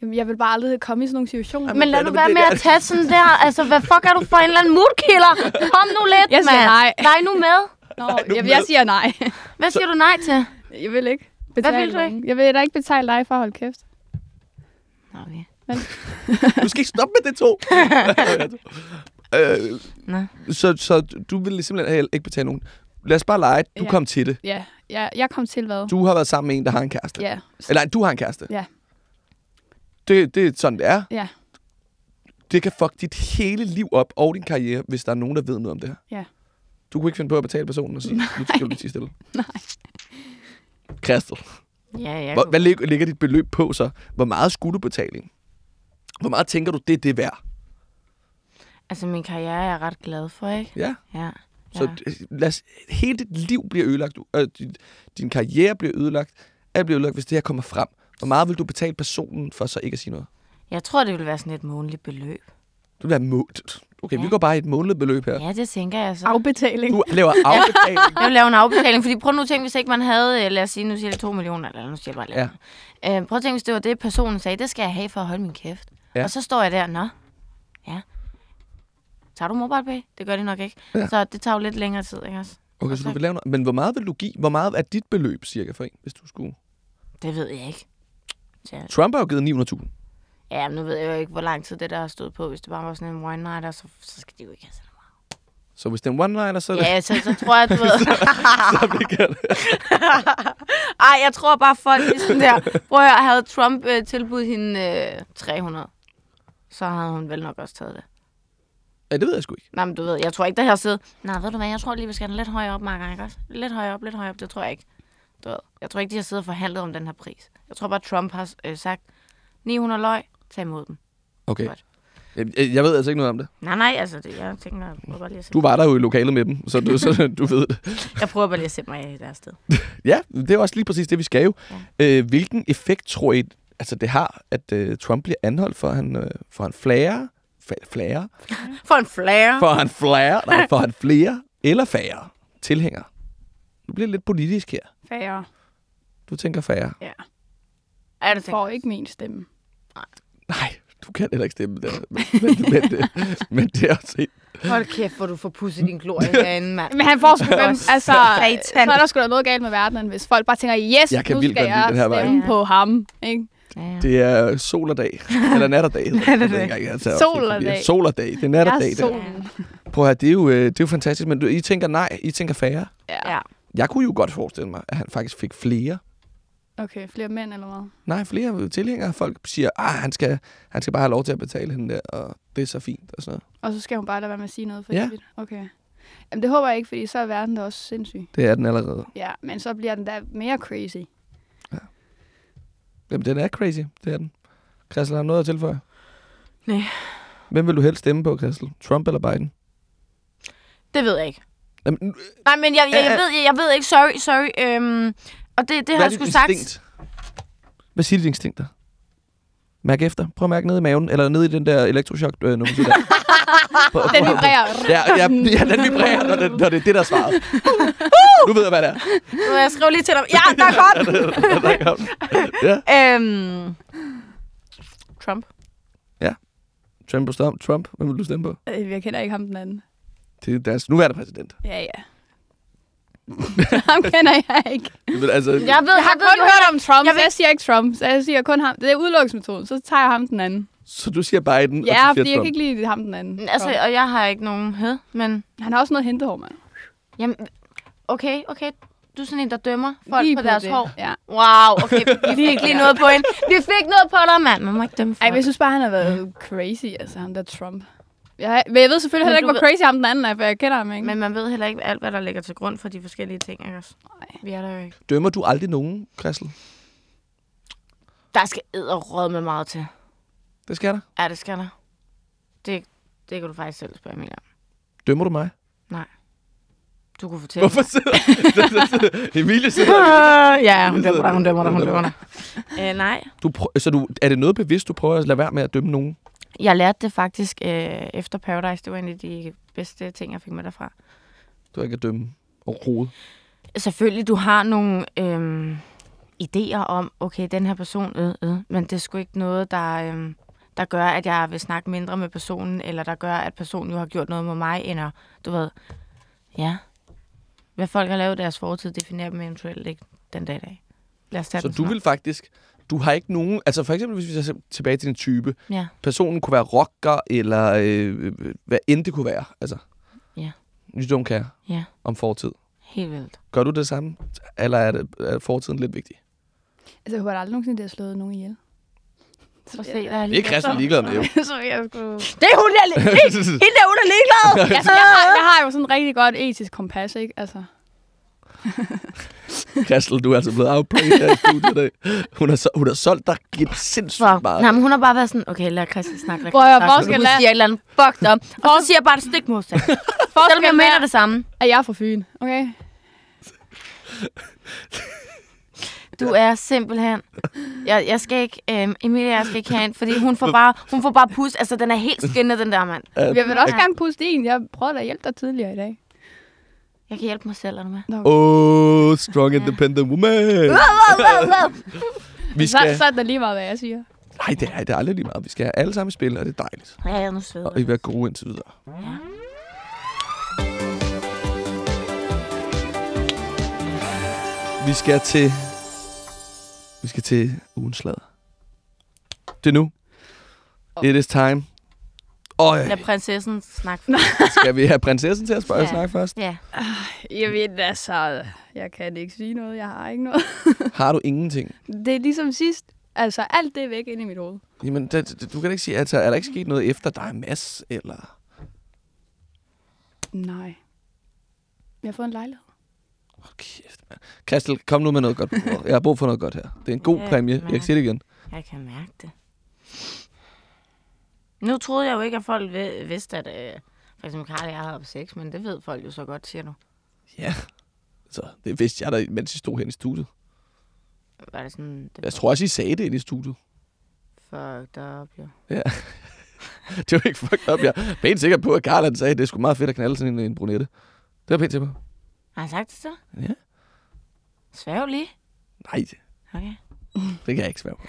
Jamen, jeg vil bare aldrig komme i sådan nogle situationer. Men lad hvad nu være med der? at tage sådan der. Altså, hvad fuck er du for en eller anden moodkiller? Kom nu lidt, Jeg siger mand. nej. Nej, nu med. Nå, nu jeg, med. jeg siger nej. Hvad siger du nej til? Jeg vil ikke betale vil du nogen. Jeg vil da ikke betale dig for at holde kæft. Okay. Du skal ikke stoppe med det to. øh, Nå. så, så du ville simpelthen ikke betale nogen. Lad os bare lege, du Ja. kom til det. Ja, jeg, jeg kom til hvad? Du har været sammen med en, der har en kæreste. Ja, Eller nej, du har en kæreste. Ja. Det, det er sådan, det er. ja, Det kan fuck dit hele liv op og din karriere, hvis der er nogen, der ved noget om det her. Ja. Du kunne ikke finde på at betale personen og sige, nu skal du lige stille. Nej. Christel, Ja, ja. hvor, hvad ligger, ligger dit beløb på så? Hvor meget skulle du betale? Hvor meget tænker du, det er det værd? Altså, min karriere er jeg ret glad for, ikke? Ja. Ja. Så ja. lad os, hele dit liv bliver ødelagt. Du- Øh, din, din karriere bliver ødelagt. Alt bliver ødelagt, hvis det her kommer frem. Hvor meget vil du betale personen for så ikke at sige noget? Jeg tror, det vil være sådan et månedligt beløb. Det vil være målt. Okay, ja. vi går bare i et månedligt beløb her. Ja, det tænker jeg så. afbetaling. Du laver afbetaling. Jeg vil lave en afbetaling, fordi prøv nu at tænke, hvis ikke man havde, øh, lad os sige, nu siger jeg 2 millioner, eller nu siger jeg bare. Ja. Øh, prøv at tænke, hvis det var det, personen sagde, det skal jeg have for at holde min kæft. Ja. Og så står jeg der, nå, ja. Tager du MobilePay? Det gør de nok ikke. Ja. Så det tager jo lidt længere tid, ikke også? Okay, så du vil lave noget. Men hvor meget vil du give? Hvor meget er dit beløb cirka for en, hvis du skulle? Det ved jeg ikke. Så, Trump har jo givet 900.000. ja, nu ved jeg jo ikke, hvor lang tid det der har stået på. Hvis det bare var sådan en one nighter, så, så skal de jo ikke have så meget. Så hvis det er en one-nighter, så er det... Ja, så, så tror jeg, du ved... så bliver det. Ej, jeg tror bare, folk er sådan der. Prøv at havde Trump øh, tilbudt hende øh, 300, så havde hun vel nok også taget det. Ja, det ved jeg sgu ikke. Nej, men du ved, jeg tror ikke, der har siddet... Nej, ved du hvad, jeg tror lige, vi skal have den lidt højere op, Marker, ikke også? Lidt højere op, lidt højere op, det tror jeg ikke. Du ved, jeg tror ikke, de har siddet og forhandlet om den her pris. Jeg tror bare, Trump har øh, sagt, 900 løg, tag imod dem. Okay. Godt. Jeg, ved altså ikke noget om det. Nej, nej, altså, det, jeg tænker, jeg prøver bare lige at sætte, Du var der jo i lokalet med dem, så du, så, du ved det. jeg prøver bare lige at sætte mig i deres sted. Ja, det er også lige præcis det, vi skal jo. Ja. Øh, hvilken effekt tror I, altså det har, at øh, Trump bliver anholdt for, han, øh, for han flære, flære, For en flare. for han flære, nej, for han flere eller færre tilhængere. Nu bliver det lidt politisk her. Færre. Du tænker færre. Ja. Ja, det får ikke min stemme. Nej, du kan heller ikke stemme der. Men, men, men, det, men det er også helt... Hold kæft, hvor du får pudset din glorie herinde, mand. Men han får sgu fem. Altså, satan. så er der sgu da noget galt med verdenen, hvis folk bare tænker, yes, Jeg kan nu skal jeg den her vej. stemme Ja. på ham. Ikke? Ja, ja. Det er sol og dag. Eller nat og dag. hedder det. Også Sol og dag. Sol og dag. Det er nat og dag. solen. Prøv at høre, det er, jo, øh, det er jo fantastisk. Men du, I tænker nej, I tænker færre. Ja. ja. Jeg kunne jo godt forestille mig, at han faktisk fik flere. Okay, flere mænd eller hvad? Nej, flere tilhængere. Folk siger, at han skal, han skal bare have lov til at betale hende der, og det er så fint og sådan noget. Og så skal hun bare lade være med at sige noget for Ja. evigt. Okay. Jamen, det håber jeg ikke, fordi så er verden da også sindssyg. Det er den allerede. Ja, men så bliver den da mere crazy. Jamen, den er crazy. Det er den. Christel, har du noget at tilføje? Nej. Hvem vil du helst stemme på, Christel? Trump eller Biden? Det ved jeg ikke. Jamen, Nej, men jeg, jeg, jeg, Ja, ja. ved, jeg ved ikke. Sorry, sorry. Øhm, og det, det har hvad er jeg sgu sagt. instinkt? Hvad siger dit instinkt der? Mærk efter. Prøv at mærke ned i maven, eller ned i den der elektroshock, øh, nummer der. Prøv- Den vibrerer. Ja, ja, ja, den vibrerer, når det, når det er det, der er svaret. Nu ved jeg, hvad det er. Jeg skrive lige til dig. Ja, der er godt. Der er godt. ja. øhm, Trump. Trump på Trump. Trump. Hvem vil du stemme på? Øh, Jeg kender ikke ham den anden. Det er deres nuværende præsident. Ja, ja. ham kender jeg ikke. Men altså, Jeg ved, Jeg har jeg ved kun jo hørt om Trump, Jeg ved- jeg siger ikke Trump. Så jeg siger kun ham. Det er udelukkelsesmetoden, så tager jeg ham den anden. så du siger Biden, Ja, og du siger fordi jeg Trump. kan ikke lide ham den anden. Altså, Trump. og jeg har ikke nogen hed, men... Han har også noget hentehår, mand. Jamen, okay, okay. Du er sådan en, der dømmer folk Lige på deres det. hår. Ja. Wow, okay. Vi fik lige noget på en. Vi fik noget på dig, mand. Man må ikke dømme folk. Ej, men jeg synes bare, han har været crazy, altså ham der Trump. Jeg, men jeg ved selvfølgelig Men heller ikke, hvor ved- crazy ham den anden er, for jeg kender ham ikke. Men man ved heller ikke alt, hvad der ligger til grund for de forskellige ting, ikke også? Nej. Vi er der jo ikke. Dømmer du aldrig nogen, Christel? Der skal æderråd med meget til. Det skal der. Ja, det skal der. Det, det kan du faktisk selv spørge mig om. Dømmer du mig? Du kunne fortælle Hvorfor sidder Emilie sidder ja, hun dømmer dig, hun dømmer dig, hun dømmer dig. Øh, nej. du prø- Så du, er det noget bevidst, du prøver at lade være med at dømme nogen? Jeg lærte det faktisk øh, efter Paradise. Det var en af de bedste ting, jeg fik med derfra. Du ikke at dømme overhovedet. Selvfølgelig, du har nogle øhm, idéer om, okay, den her person, øh, øh, men det er sgu ikke noget, der, øhm, der gør, at jeg vil snakke mindre med personen, eller der gør, at personen jo har gjort noget mod mig, end at, du ved, ja, hvad folk har lavet i deres fortid, definerer dem eventuelt ikke den dag i dag. Lad os tage Så den du vil faktisk... Du har ikke nogen... Altså for eksempel, hvis vi ser tilbage til din type. Ja, Personen kunne være rocker, eller øh, øh, hvad end det kunne være. Altså, Ja. You don't care ja, om fortid. helt vildt. Gør du det samme? Eller er, det, er fortiden lidt vigtig? Altså, jeg håber aldrig nogensinde, det har slået nogen ihjel. Så se, der er lige... Ikke Christian ligeglad med det. så jeg skulle... Det er hun, der er li- Hende der, hun er ligeglad! altså, jeg, har, jeg har jo sådan en rigtig godt etisk kompas, ikke? Altså, Christel, du er altså blevet outplayed her i studiet i dag. Hun har, så, hun har solgt dig et sindssygt Fuck. meget. Nej, men hun har bare været sådan, okay, lad Christian snakke. lad Prøv at høre, Hun er- siger et eller andet fucked up. Og så siger jeg bare det stik modsatte. Selvom jeg mener er, det samme. at jeg er fra Fyn, okay? Du er simpelthen... Jeg, jeg skal ikke... Øhm, Emilie, jeg skal ikke have en, fordi hun får bare, hun får bare pus. Altså, den er helt skinnende, den der mand. Jeg vil også Ja. gerne puste din. Jeg prøvede at hjælpe dig tidligere i dag. Jeg kan hjælpe mig selv, er du med? Oh, strong independent woman. Vi så, skal... så er det lige meget, hvad jeg siger. Nej, det er, det er aldrig lige meget. Vi skal have alle sammen i spil, og det er dejligt. Ja, jeg er nu sveder. Og I vil være gode indtil videre. Ja. Vi skal til... Vi skal til ugens slader. Det er nu. It is time. Og Lad prinsessen snakke. skal vi have prinsessen til at spørge Ja. snakke først? Ja. Jeg ved altså, jeg kan ikke sige noget. Jeg har ikke noget. Har du ingenting? Det er ligesom sidst. Altså, alt det er væk inde i mit hoved. Jamen, det, det, du kan ikke sige, altså, er der ikke sket noget efter dig, Mads? Eller... Nej. Jeg har fået en lejlighed. Hold kæft, mand. Kastel, kom nu med noget godt. på. Jeg har brug for noget godt her. Det er en god Ja, præmie. Jeg mand. kan sige det igen. Jeg kan mærke det. Nu troede jeg jo ikke, at folk vidste, at øh, for eksempel Karl og jeg havde haft sex, men det ved folk jo så godt, siger du. Ja. Så det vidste jeg da, mens I stod hen i studiet. Var det sådan, det Jeg tror også, I sagde det inde i studiet. fucked up, jo. Ja. det var ikke fucked up. Jeg er pænt sikker på, at Karl han sagde, at det sgu meget fedt at knalde sådan en, en brunette. Det var pænt til mig. Har han sagt det så? Ja. Sværg lige. Nej, Okay. det kan jeg ikke svære på.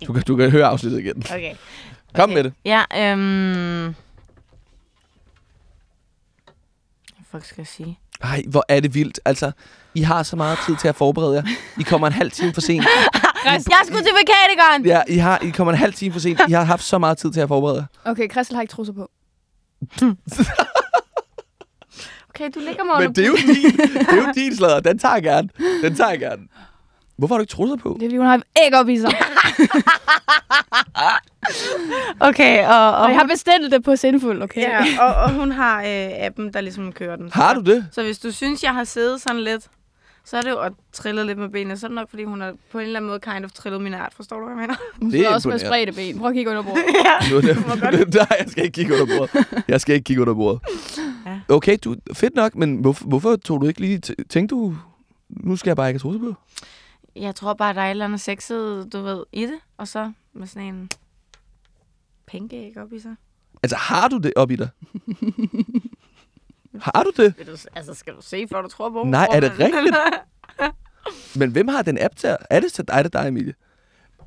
Du kan, du kan høre afsnittet igen. Okay. Kom okay. med det. Ja, øhm... Hvad skal jeg sige? Ej, hvor er det vildt. Altså, I har så meget tid til at forberede jer. I kommer en halv time for sent. Jeg skulle til mekanikeren! Ja, I, har, I kommer en halv time for sent. I har haft så meget tid til at forberede jer. Okay, Christel har ikke trusser på. Okay, du ligger mig Men det er jo din, det er jo din slader. Den tager jeg gerne. Den tager jeg gerne. Hvorfor har du ikke trusser på? Det er fordi, hun har æg op i sig. Okay, og, og, Og jeg har bestilt det på Sindfuld, okay? ja, og, og hun har øh, appen, der ligesom kører den. Har du det? Så hvis du synes, jeg har siddet sådan lidt, så er det jo at trille lidt med benene. Så er det nok, fordi hun har på en eller anden måde kind of trillet min art. Forstår du, hvad jeg mener? Hun Det er også med spredte ben. Prøv at kigge under bordet. Nu er det, nej, jeg skal ikke kigge under bordet. Jeg skal ikke kigge under bordet. Ja. Okay, du, fedt nok, men hvorfor, hvorfor tog du ikke lige... Tænkte du, nu skal jeg bare ikke have på? Jeg tror bare, der er et eller andet sexet, du ved, i det. Og så med sådan en pancake op i sig. Altså, har du det op i dig? har du det? Vil du, altså, skal du se, før du tror på Nej, er det rigtigt? Men hvem har den app til? Er det til dig, det dig, Emilie?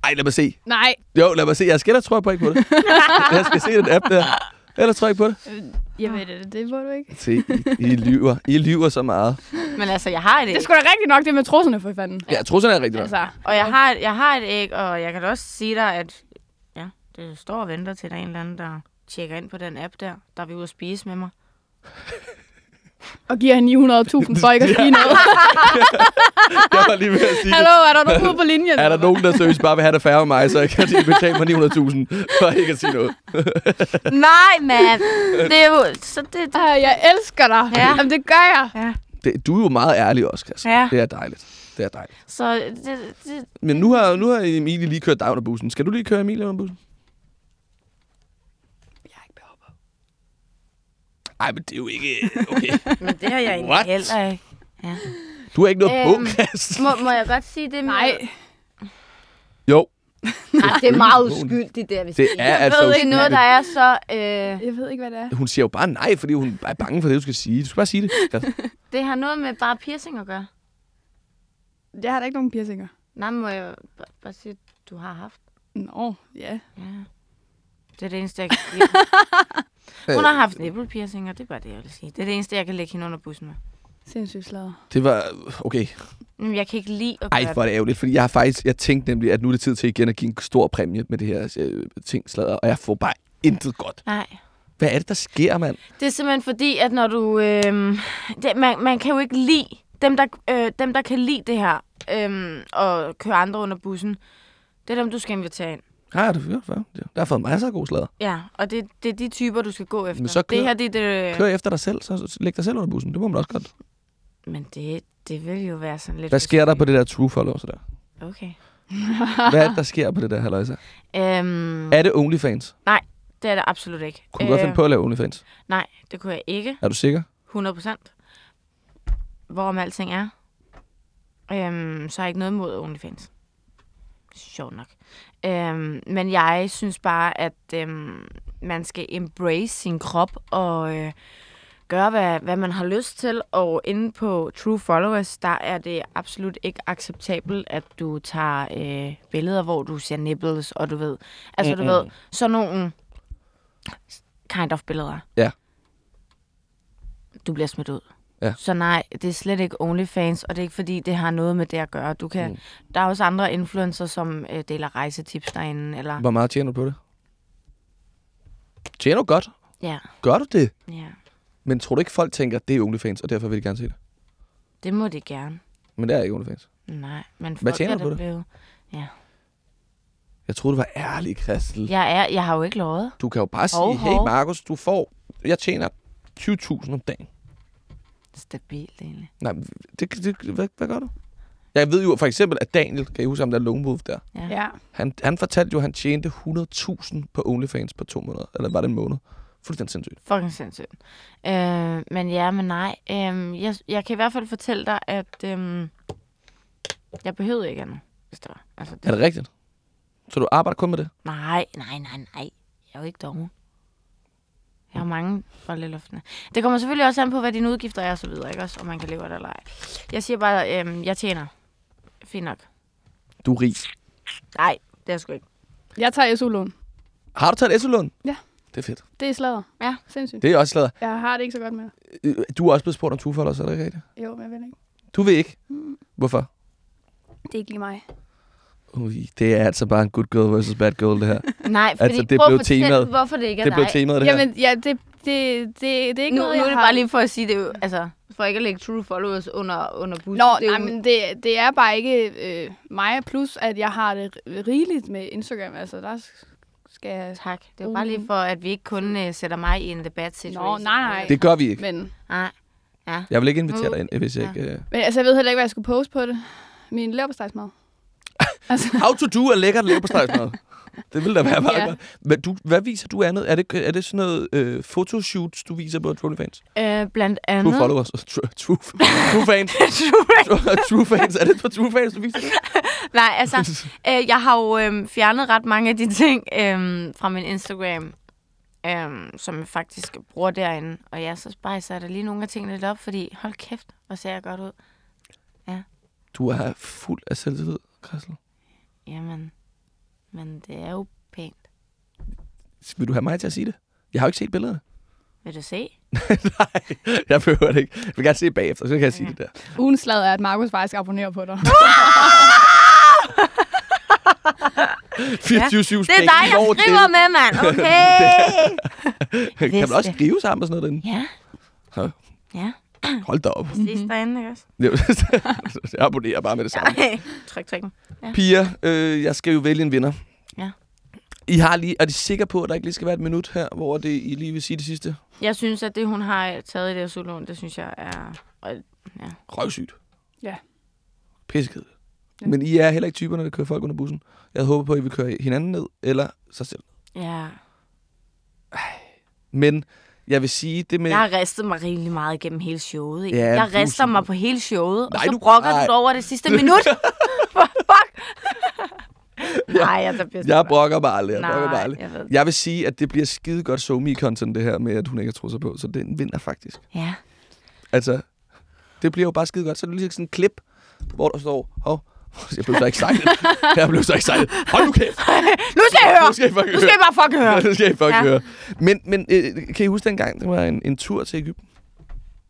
Ej, lad mig se. Nej, Jo, lad mig se. Jeg skal da tror jeg på ikke på det. jeg skal se den app der. Ellers tror jeg ikke på det. jeg ved det, det må du ikke. Se, I, I lyver. I lyver så meget. Men altså, jeg har et æg. Det skulle da rigtigt nok, det med trusserne for fanden. Ja, sådan er rigtigt. Altså. Altså, Og jeg har, et, jeg har et æg, og jeg kan da også sige dig, at ja, det står og venter til, der er en eller anden, der tjekker ind på den app der, der vil ud og spise med mig. Og giver hende 900.000 for ikke at sige noget. Jeg var lige ved at sige Hallo, er der nogen ude på linjen? Er der nogen, der seriøst bare vil have det færre med mig, så jeg kan de betale mig 900.000 for ikke at sige noget. Nej, mand! Det er jo... Så det. Ej, jeg elsker dig. Ja. Jamen, det gør jeg. Ja. Det, du er jo meget ærlig også, Kasper. Ja. Det er dejligt. Det er dejligt. Så det, det, Men nu har, nu har Emilie lige kørt dig under bussen. Skal du lige køre Emilie under bussen? Jeg har ikke behov på. Nej, men det er jo ikke... Okay. men det har jeg egentlig What? heller ikke. Du har ikke noget Øhm, på, Chris. Må, må jeg godt sige det med... Nej, Jo, Ej, det er meget uskyldigt, det jeg vil det er altså... Det er noget, der er så... Øh, jeg ved ikke, hvad det er. Hun siger jo bare nej, fordi hun er bange for det, du skal sige. Du skal bare sige det. Det har noget med bare piercing at gøre. Jeg har da ikke nogen piercinger. Nej, men må jeg bare, bare sige, at du har haft? Nå, ja. Ja. Det er det eneste, jeg kan sige. Hun har haft nipple piercing, og det er bare det, jeg vil sige. Det er det eneste, jeg kan lægge hende under bussen med. Sindssygt slader. Det var... Okay. Men jeg kan ikke lide at gøre Ej, hvor er det ærgerligt, fordi jeg har faktisk... Jeg tænkte nemlig, at nu er det tid til igen at give en stor præmie med det her øh, ting slader, og jeg får bare intet godt. Nej. Hvad er det, der sker, mand? Det er simpelthen fordi, at når du... Øh, det, man, man kan jo ikke lide... Dem, der, øh, dem, der kan lide det her, øh, og køre andre under bussen, det er dem, du skal invitere ind. Ja, det er godt. Der har fået masser af gode slader. Ja, og det, det er de typer, du skal gå efter. så kør- det her, det det... Kør efter dig selv, så læg dig selv under bussen. Det må man også godt. Men det, det vil jo være sådan lidt... Hvad sker der på det der true follow så der? Okay. Hvad er det, der sker på det der, halløjsa? Øhm, Er det OnlyFans? det er det absolut ikke. Kunne du godt finde på at lave OnlyFans? Nej, det kunne jeg ikke. Er du sikker? 100 procent. Hvorom alting er. Øhm, så har jeg ikke noget mod OnlyFans. Sjovt nok. Øhm, men jeg synes bare, at øhm, man skal embrace sin krop og øh, gøre, hvad, hvad man har lyst til. Og inde på True Followers, der er det absolut ikke acceptabelt, at du tager øh, billeder, hvor du ser nipples, og du ved, altså du ved, sådan nogle kind of billeder. Ja. Du bliver smidt ud. Ja. Så nej, det er slet ikke OnlyFans, og det er ikke fordi, det har noget med det at gøre. Du kan, Mm. Der er også andre influencer, som øh, deler rejsetips derinde. Eller, Hvor meget tjener du på det? Tjener du godt? ja, Gør du det? ja, Men tror du ikke, folk tænker, at det er OnlyFans, og derfor vil de gerne se det? det må de gerne. Men det er ikke OnlyFans. Nej, men Hvad folk tjener er du på det? Blevet... Jeg troede, du var ærlig, Christel. Ja. Jeg, er, jeg har jo ikke lovet. Du kan jo bare sige, Hov, hey hov. Markus, du får... Jeg tjener 20.000 om dagen. Stabilt egentlig. Nej, det, det, hvad, hvad gør du? Jeg ved jo for eksempel, at Daniel, kan I huske ham der lone der? Ja. Ja. Han, han fortalte jo, at han tjente 100.000 på OnlyFans på to måneder. Eller var det en måned? Fuldstændig sindssygt. Fucking sindssygt. Øh, men ja, men nej. Øh, jeg, jeg kan i hvert fald fortælle dig, at øh, jeg behøvede ikke andet, hvis det var. Altså, det, Er det rigtigt? Så du arbejder kun med det? Nej, nej, nej, nej. Jeg er jo ikke doven. Jeg har mange bolde i luften. Det kommer selvfølgelig også an på, hvad dine udgifter er og så videre, ikke også? Om man kan leve af det eller ej. Jeg siger bare, øhm, jeg tjener fint nok. Du er rig. Nej, det er jeg sgu ikke. Jeg tager SU-lån. Har du taget et SU-lån? Ja. Det er fedt. Det er sladder. Ja. Sindssygt. Det er også slader. Jeg har det ikke så godt med det. Øh, Du er også blevet spurgt om tufolder, er det ikke rigtigt? Jo, men jeg ved ikke. Du vil ikke? Mm. Hvorfor? Det er ikke lige mig. Ui, det er altså bare en good girl versus bad girl, det her. Nej, fordi Altså, det prøv blev at fortælle, temaet. hvorfor det ikke er Det blev temaet, det her. Jamen, ja, det, det, det, det er ikke Nu, noget, nu er det har... bare lige for at sige, det er jo, altså, for ikke at lægge true followers under, under bussen. Nå, det nej, jo, men det, det er bare ikke øh, mig, plus at jeg har det rigeligt med Instagram. Altså, der skal jeg... Tak. Det er bare lige for, at vi ikke kun uh, sætter mig i en debat situation. Nå, nej, nej. Det gør vi ikke. Men, Nej. Jeg vil ikke invitere dig ind, hvis jeg Ja. ikke... Uh... men altså, jeg ved heller ikke, hvad jeg skulle poste på det. Min leverpostejsmad. Altså, How to do er lækkert leve på stegsmad. Det vil da være meget Ja. ja. godt. Men du, hvad viser du andet? Er det, er det sådan noget øh, fotoshoots, du viser på True Fans? Øh, blandt True andet... followers. True, true, true fans. True, true fans. Er det på True Fans, du viser det? Nej, altså, øh, jeg har jo øh, fjernet ret mange af de ting øh, fra min Instagram, øh, som jeg faktisk bruger derinde. Og ja, så bare så er der lige nogle af tingene lidt op, fordi hold kæft, hvor ser jeg godt ud. Du er fuld af selvtillid, Christel. Jamen, men det er jo pænt. Vil du have mig til at sige det? Jeg har jo ikke set billederne. Vil du se? Nej, jeg behøver det ikke. Jeg vil gerne se det bagefter, så kan jeg sige det der. ugens slad er, at Markus faktisk abonnerer på dig. 24-7 Det er dig, jeg skriver med, mand. Okay. Kan man også skrive sammen og sådan noget derinde? Ja. Så. Ja. Hold da op. Ses derinde, ikke også? jeg abonnerer bare med det samme. Ja. Tryk, tryk. Piger, øh, jeg skal jo vælge en vinder. Ja. I har lige, er I sikre på, at der ikke lige skal være et minut her, hvor det, I lige vil sige det sidste? Jeg synes, at det, hun har taget i det her det synes jeg er... og- Røvsygt. Ja. Pissekedet. Ja. Ja. Men I er heller ikke typerne, der kører folk under bussen. Jeg håber på, at I vil køre hinanden ned, eller sig selv. Ja. Men jeg vil sige det med... Jeg har ristet mig rigtig meget igennem hele showet. Ikke? Ja, jeg er rister mig på hele showet, Nej, og så du- brokker nej. du over det sidste minut. Nej, jeg tager bedst. Jeg brokker mig aldrig. Jeg brokker mig Nej, aldrig. jeg ved. Jeg vil sige, at det bliver skide godt so me content det her med, at hun ikke har troet sig på. Så den vinder faktisk. Ja. Altså, det bliver jo bare skide godt. Så er det lige sådan en klip, hvor der står, hov, jeg blev så excited. jeg blev så excited. Hold nu kæft. Nu skal jeg høre! Nu skal I fucking Nu skal jeg bare fucking høre! nu skal I fucking Ja. høre. Men, men øh, kan I huske dengang, det var en, en tur til Ægypten?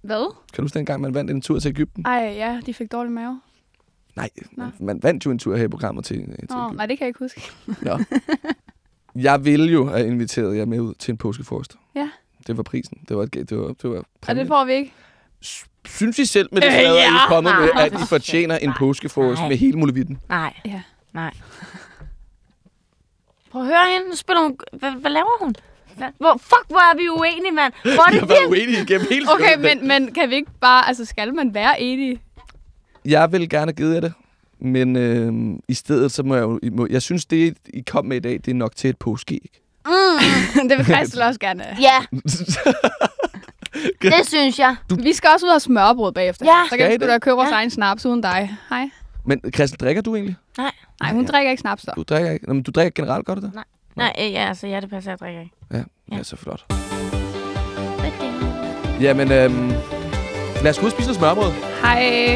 Hvad? Kan du huske dengang, man vandt en tur til Ægypten? Ej, ja, de fik dårlig mave. Nej, Nå. man, man vandt jo en tur her i programmet til, øh, til Nå, nej, det kan jeg ikke huske. Nå. Jeg ville jo have inviteret jer med ud til en påskefrokost. Ja. Det var prisen. Det var, et, det var, det var Og det får vi ikke. Synes I selv med det Øh, I ja. er kommet med, at I fortjener en påskefrokost med hele muligheden? Nej, Ja. nej. Prøv at høre hende. Nu spiller hun... Hvad, hvad laver hun? Hvad? Hvor, fuck, hvor er vi uenige, mand. Hvor er Vi det har været vildt. uenige igennem hele Okay, men, men kan vi ikke bare... Altså, skal man være enige? Jeg vil gerne givet jer det, men øh, i stedet så må jeg jo... Må, jeg synes, det I kom med i dag, det er nok til et påskeæg. Mm, det vil Christel også gerne. ja, det synes jeg. Vi skal også ud og have smørbrød bagefter. Ja. Så kan I vi da købe vores Ja. egen snaps uden dig. Hej. men Christel, drikker du egentlig? Nej, hun drikker ikke snaps. Du drikker ikke? Nå, men du drikker generelt, gør du det? Nej, øh, ja, altså, ja, det passer, jeg drikker ikke. Ja, Ja. ja. ja så flot. Jamen, øhm, lad os gå ud og spise noget smørbrød. Hej.